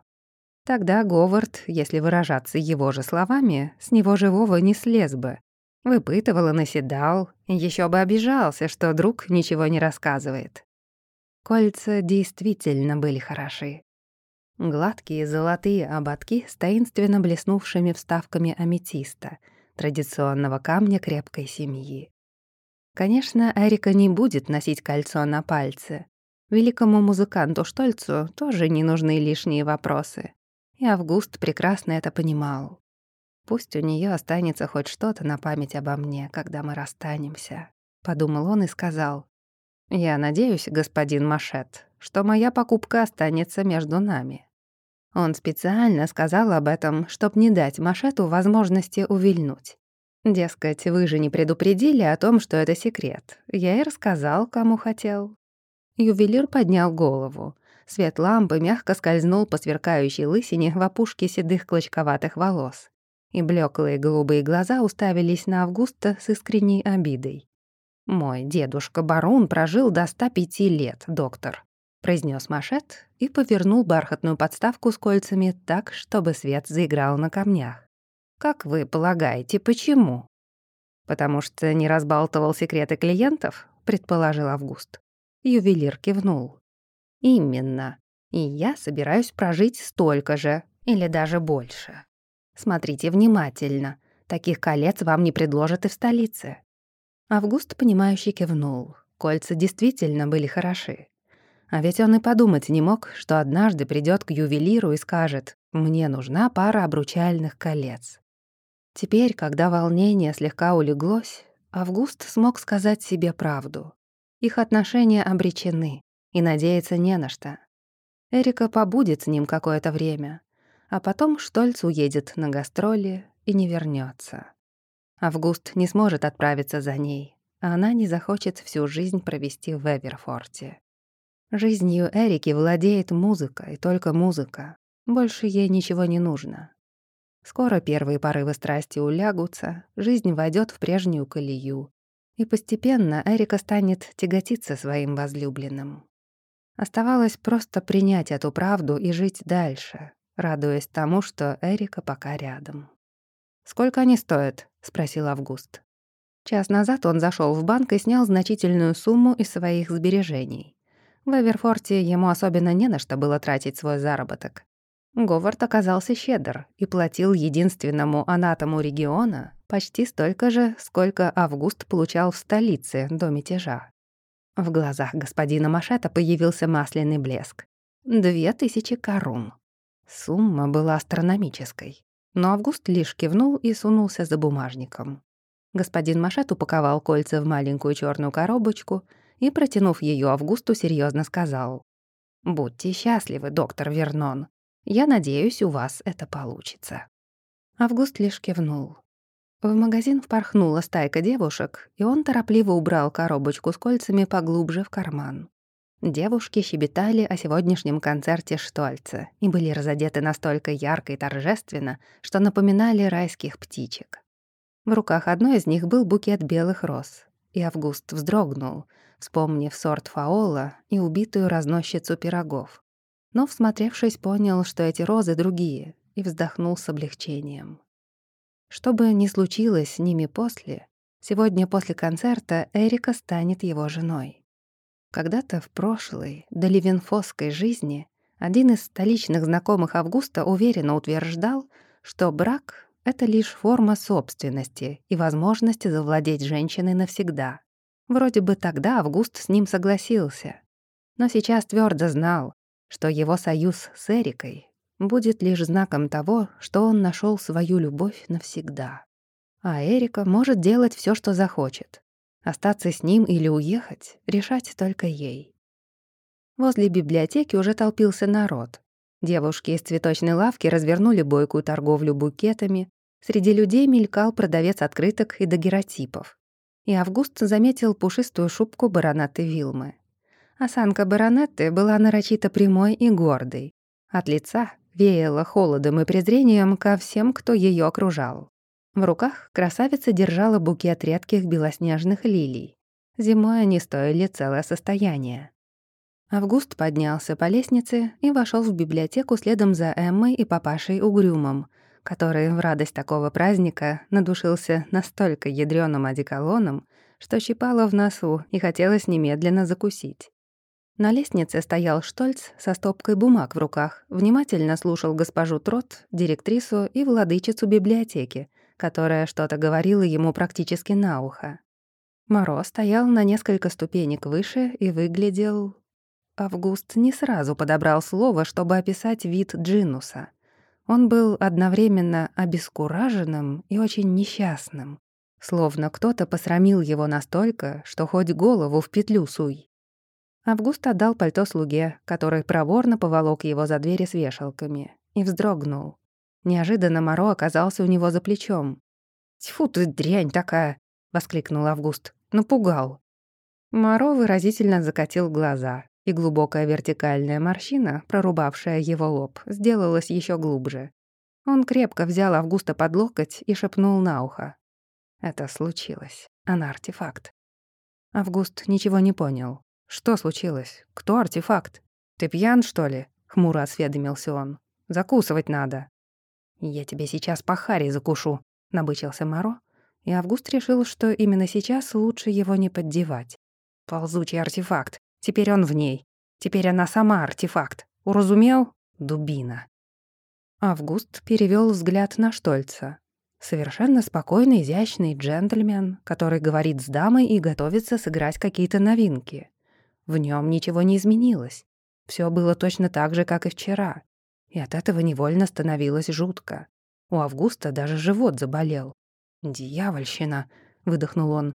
A: Тогда Говард, если выражаться его же словами, с него живого не слез бы. Выпытывал и наседал, еще бы обижался, что друг ничего не рассказывает. Кольца действительно были хороши. Гладкие золотые ободки с таинственно блеснувшими вставками аметиста, традиционного камня крепкой семьи. Конечно, Эрика не будет носить кольцо на пальце. Великому музыканту Штольцу тоже не нужны лишние вопросы. И Август прекрасно это понимал. Пусть у нее останется хоть что-то на память обо мне, когда мы расстанемся, подумал он и сказал: "Я надеюсь, господин Машет, что моя покупка останется между нами". Он специально сказал об этом, чтобы не дать Машету возможности увильнуть. Дескать, вы же не предупредили о том, что это секрет. Я и рассказал, кому хотел. Ювелир поднял голову. Свет лампы мягко скользнул по сверкающей лысине в опушке седых клочковатых волос. И блеклые голубые глаза уставились на Августа с искренней обидой. «Мой дедушка Барун прожил до 105 лет, доктор произнес Машет и повернул бархатную подставку с кольцами так, чтобы свет заиграл на камнях. «Как вы полагаете, почему?» «Потому что не разбалтывал секреты клиентов», — предположил Август. Ювелир кивнул. «Именно. И я собираюсь прожить столько же, или даже больше. Смотрите внимательно. Таких колец вам не предложат и в столице». Август, понимающе кивнул. Кольца действительно были хороши. А ведь он и подумать не мог, что однажды придет к ювелиру и скажет «Мне нужна пара обручальных колец». Теперь, когда волнение слегка улеглось, Август смог сказать себе правду. Их отношения обречены, и надеяться не на что. Эрика побудет с ним какое-то время, а потом Штольц уедет на гастроли и не вернется. Август не сможет отправиться за ней, а она не захочет всю жизнь провести в Эверфорте. Жизнью Эрики владеет музыка, и только музыка. Больше ей ничего не нужно. Скоро первые порывы страсти улягутся, жизнь войдет в прежнюю колею, и постепенно Эрика станет тяготиться своим возлюбленным. Оставалось просто принять эту правду и жить дальше, радуясь тому, что Эрика пока рядом. «Сколько они стоят?» — спросил Август. Час назад он зашел в банк и снял значительную сумму из своих сбережений. В Эверфорте ему особенно не на что было тратить свой заработок. Говард оказался щедр и платил единственному анатому региона почти столько же, сколько Август получал в столице до мятежа. В глазах господина Машета появился масляный блеск. Две тысячи корун. Сумма была астрономической. Но Август лишь кивнул и сунулся за бумажником. Господин Машет упаковал кольца в маленькую черную коробочку — и, протянув ее Августу, серьезно сказал. «Будьте счастливы, доктор Вернон. Я надеюсь, у вас это получится». Август лишь кивнул. В магазин впорхнула стайка девушек, и он торопливо убрал коробочку с кольцами поглубже в карман. Девушки щебетали о сегодняшнем концерте Штольца и были разодеты настолько ярко и торжественно, что напоминали райских птичек. В руках одной из них был букет белых роз, и Август вздрогнул, вспомнив сорт фаола и убитую разносчицу пирогов. Но, всмотревшись, понял, что эти розы другие, и вздохнул с облегчением. Что бы ни случилось с ними после, сегодня после концерта Эрика станет его женой. Когда-то в прошлой, до Ливенфосской жизни, один из столичных знакомых Августа уверенно утверждал, что брак — это лишь форма собственности и возможность завладеть женщиной навсегда. Вроде бы тогда Август с ним согласился. Но сейчас твердо знал, что его союз с Эрикой будет лишь знаком того, что он нашел свою любовь навсегда. А Эрика может делать все, что захочет. Остаться с ним или уехать — решать только ей. Возле библиотеки уже толпился народ. Девушки из цветочной лавки развернули бойкую торговлю букетами. Среди людей мелькал продавец открыток и дагеротипов. И Август заметил пушистую шубку баронеты Вилмы. Осанка баронетты была нарочито прямой и гордой. От лица веяло холодом и презрением ко всем, кто ее окружал. В руках красавица держала букет редких белоснежных лилий. Зимой они стоили целое состояние. Август поднялся по лестнице и вошел в библиотеку следом за Эммой и папашей Угрюмом, который в радость такого праздника надушился настолько ядрёным одеколоном, что щипало в носу и хотелось немедленно закусить. На лестнице стоял Штольц со стопкой бумаг в руках, внимательно слушал госпожу Трот, директрису и владычицу библиотеки — которая что-то говорила ему практически на ухо. Моро стоял на несколько ступенек выше и выглядел... Август не сразу подобрал слово, чтобы описать вид Джинуса. Он был одновременно обескураженным и очень несчастным, словно кто-то посрамил его настолько, что хоть голову в петлю суй. Август отдал пальто слуге, который проворно поволок его за двери с вешалками, и вздрогнул. Неожиданно Моро оказался у него за плечом. «Тьфу ты, дрянь такая!» — воскликнул Август. «Напугал». Моро выразительно закатил глаза, и глубокая вертикальная морщина, прорубавшая его лоб, сделалась еще глубже. Он крепко взял Августа под локоть и шепнул на ухо. Это случилось. Она артефакт. Август ничего не понял. Что случилось? Кто артефакт? Ты пьян, что ли? Хмуро осведомился он. Закусывать надо. «Я тебе сейчас по харе закушу», — набычился Моро, и Август решил, что именно сейчас лучше его не поддевать. Ползучий артефакт. Теперь он в ней. Теперь она сама артефакт. Уразумел? Дубина. Август перевел взгляд на Штольца. Совершенно спокойный, изящный джентльмен, который говорит с дамой и готовится сыграть какие-то новинки. В нем ничего не изменилось. Все было точно так же, как и вчера и от этого невольно становилось жутко. У Августа даже живот заболел. «Дьявольщина!» — выдохнул он.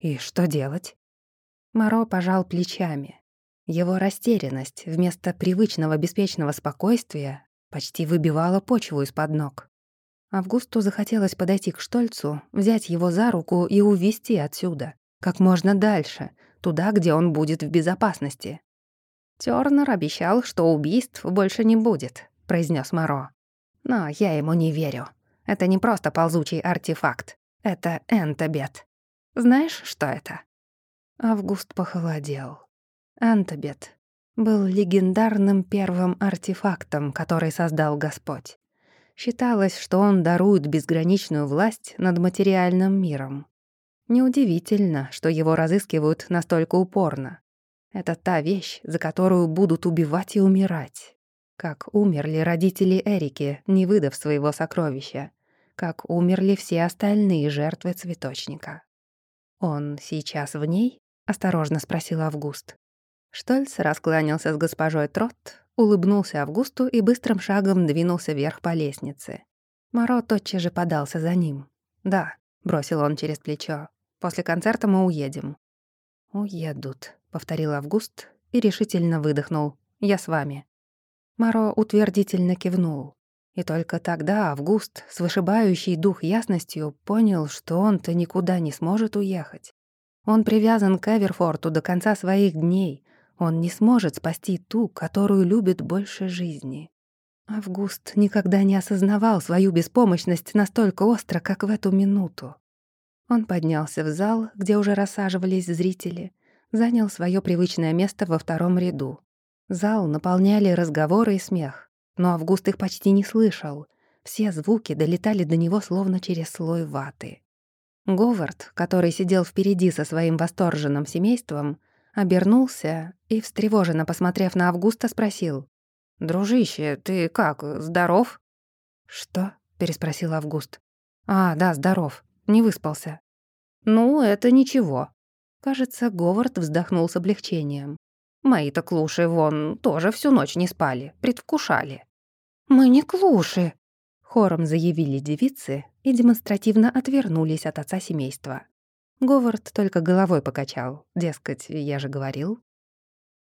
A: «И что делать?» Моро пожал плечами. Его растерянность вместо привычного беспечного спокойствия почти выбивала почву из-под ног. Августу захотелось подойти к Штольцу, взять его за руку и увести отсюда, как можно дальше, туда, где он будет в безопасности. Тёрнер обещал, что убийств больше не будет, произнес Моро. «Но я ему не верю. Это не просто ползучий артефакт. Это энтобет. Знаешь, что это?» Август похолодел. Энтобет был легендарным первым артефактом, который создал Господь. Считалось, что он дарует безграничную власть над материальным миром. Неудивительно, что его разыскивают настолько упорно. Это та вещь, за которую будут убивать и умирать. Как умерли родители Эрики, не выдав своего сокровища. Как умерли все остальные жертвы цветочника. «Он сейчас в ней?» — осторожно спросил Август. Штольц раскланялся с госпожой Трот, улыбнулся Августу и быстрым шагом двинулся вверх по лестнице. Моро тотчас же подался за ним. «Да», — бросил он через плечо, — «после концерта мы уедем». «Уедут», — повторил Август и решительно выдохнул. «Я с вами». Маро утвердительно кивнул. И только тогда Август, с вышибающей дух ясностью, понял, что он-то никуда не сможет уехать. Он привязан к Эверфорту до конца своих дней. Он не сможет спасти ту, которую любит больше жизни. Август никогда не осознавал свою беспомощность настолько остро, как в эту минуту. Он поднялся в зал, где уже рассаживались зрители, занял свое привычное место во втором ряду. Зал наполняли разговоры и смех, но Август их почти не слышал. Все звуки долетали до него словно через слой ваты. Говард, который сидел впереди со своим восторженным семейством, обернулся и, встревоженно посмотрев на Августа, спросил. «Дружище, ты как, здоров?» «Что?» — переспросил Август. «А, да, здоров. Не выспался». «Ну, это ничего». Кажется, Говард вздохнул с облегчением. Мои-то клуши вон тоже всю ночь не спали, предвкушали. «Мы не клуши!» — хором заявили девицы и демонстративно отвернулись от отца семейства. Говард только головой покачал, дескать, я же говорил.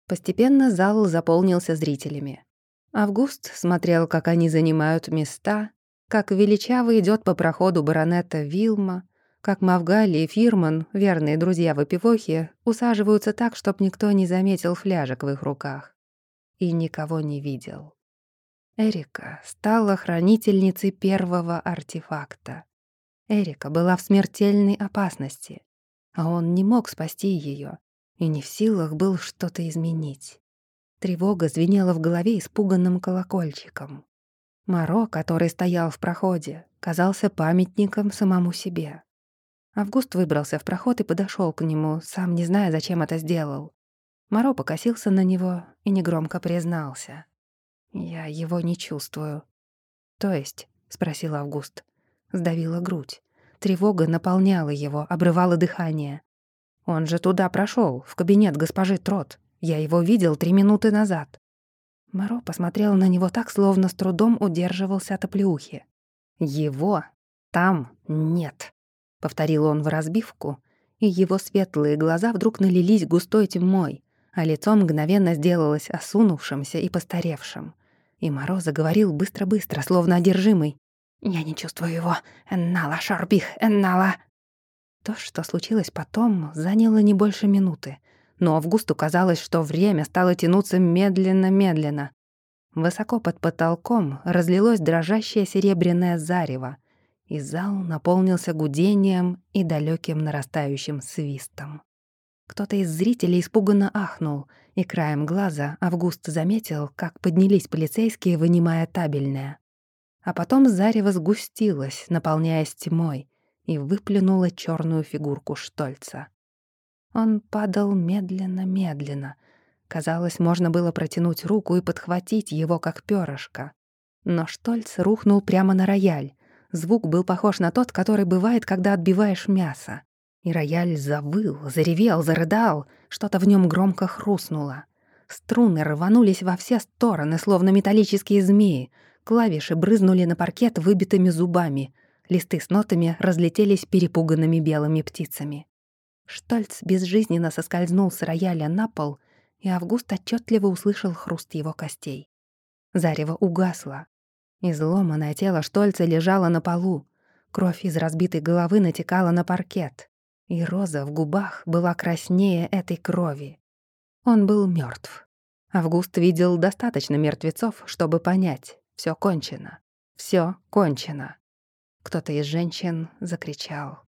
A: Постепенно зал заполнился зрителями. Август смотрел, как они занимают места, как величаво идет по проходу баронета Вилма, как Мавгали и Фирман, верные друзья в эпивохе, усаживаются так, чтоб никто не заметил фляжек в их руках. И никого не видел. Эрика стала хранительницей первого артефакта. Эрика была в смертельной опасности, а он не мог спасти ее и не в силах был что-то изменить. Тревога звенела в голове испуганным колокольчиком. Моро, который стоял в проходе, казался памятником самому себе. Август выбрался в проход и подошел к нему, сам не зная, зачем это сделал. Моро покосился на него и негромко признался. «Я его не чувствую». «То есть?» — спросил Август. Сдавила грудь. Тревога наполняла его, обрывала дыхание. «Он же туда прошел, в кабинет госпожи Трот. Я его видел три минуты назад». Моро посмотрел на него так, словно с трудом удерживался от оплеухи. «Его там нет». — повторил он в разбивку, и его светлые глаза вдруг налились густой тьмой, а лицо мгновенно сделалось осунувшимся и постаревшим. И Мороз заговорил быстро-быстро, словно одержимый. «Я не чувствую его. Эннала, Шарбих, Эннала!» То, что случилось потом, заняло не больше минуты, но Августу казалось, что время стало тянуться медленно-медленно. Высоко под потолком разлилось дрожащее серебряное зарево — и зал наполнился гудением и далеким нарастающим свистом. Кто-то из зрителей испуганно ахнул, и краем глаза Август заметил, как поднялись полицейские, вынимая табельное. А потом зарево сгустилось, наполняясь тьмой, и выплюнуло черную фигурку Штольца. Он падал медленно-медленно. Казалось, можно было протянуть руку и подхватить его, как перышко. Но Штольц рухнул прямо на рояль, Звук был похож на тот, который бывает, когда отбиваешь мясо. И рояль завыл, заревел, зарыдал, что-то в нем громко хрустнуло. Струны рванулись во все стороны, словно металлические змеи. Клавиши брызнули на паркет выбитыми зубами. Листы с нотами разлетелись перепуганными белыми птицами. Штольц безжизненно соскользнул с рояля на пол, и Август отчетливо услышал хруст его костей. Зарево угасло, Изломанное тело Штольца лежало на полу. Кровь из разбитой головы натекала на паркет. И роза в губах была краснее этой крови. Он был мертв. Август видел достаточно мертвецов, чтобы понять, все кончено. все кончено. Кто-то из женщин закричал.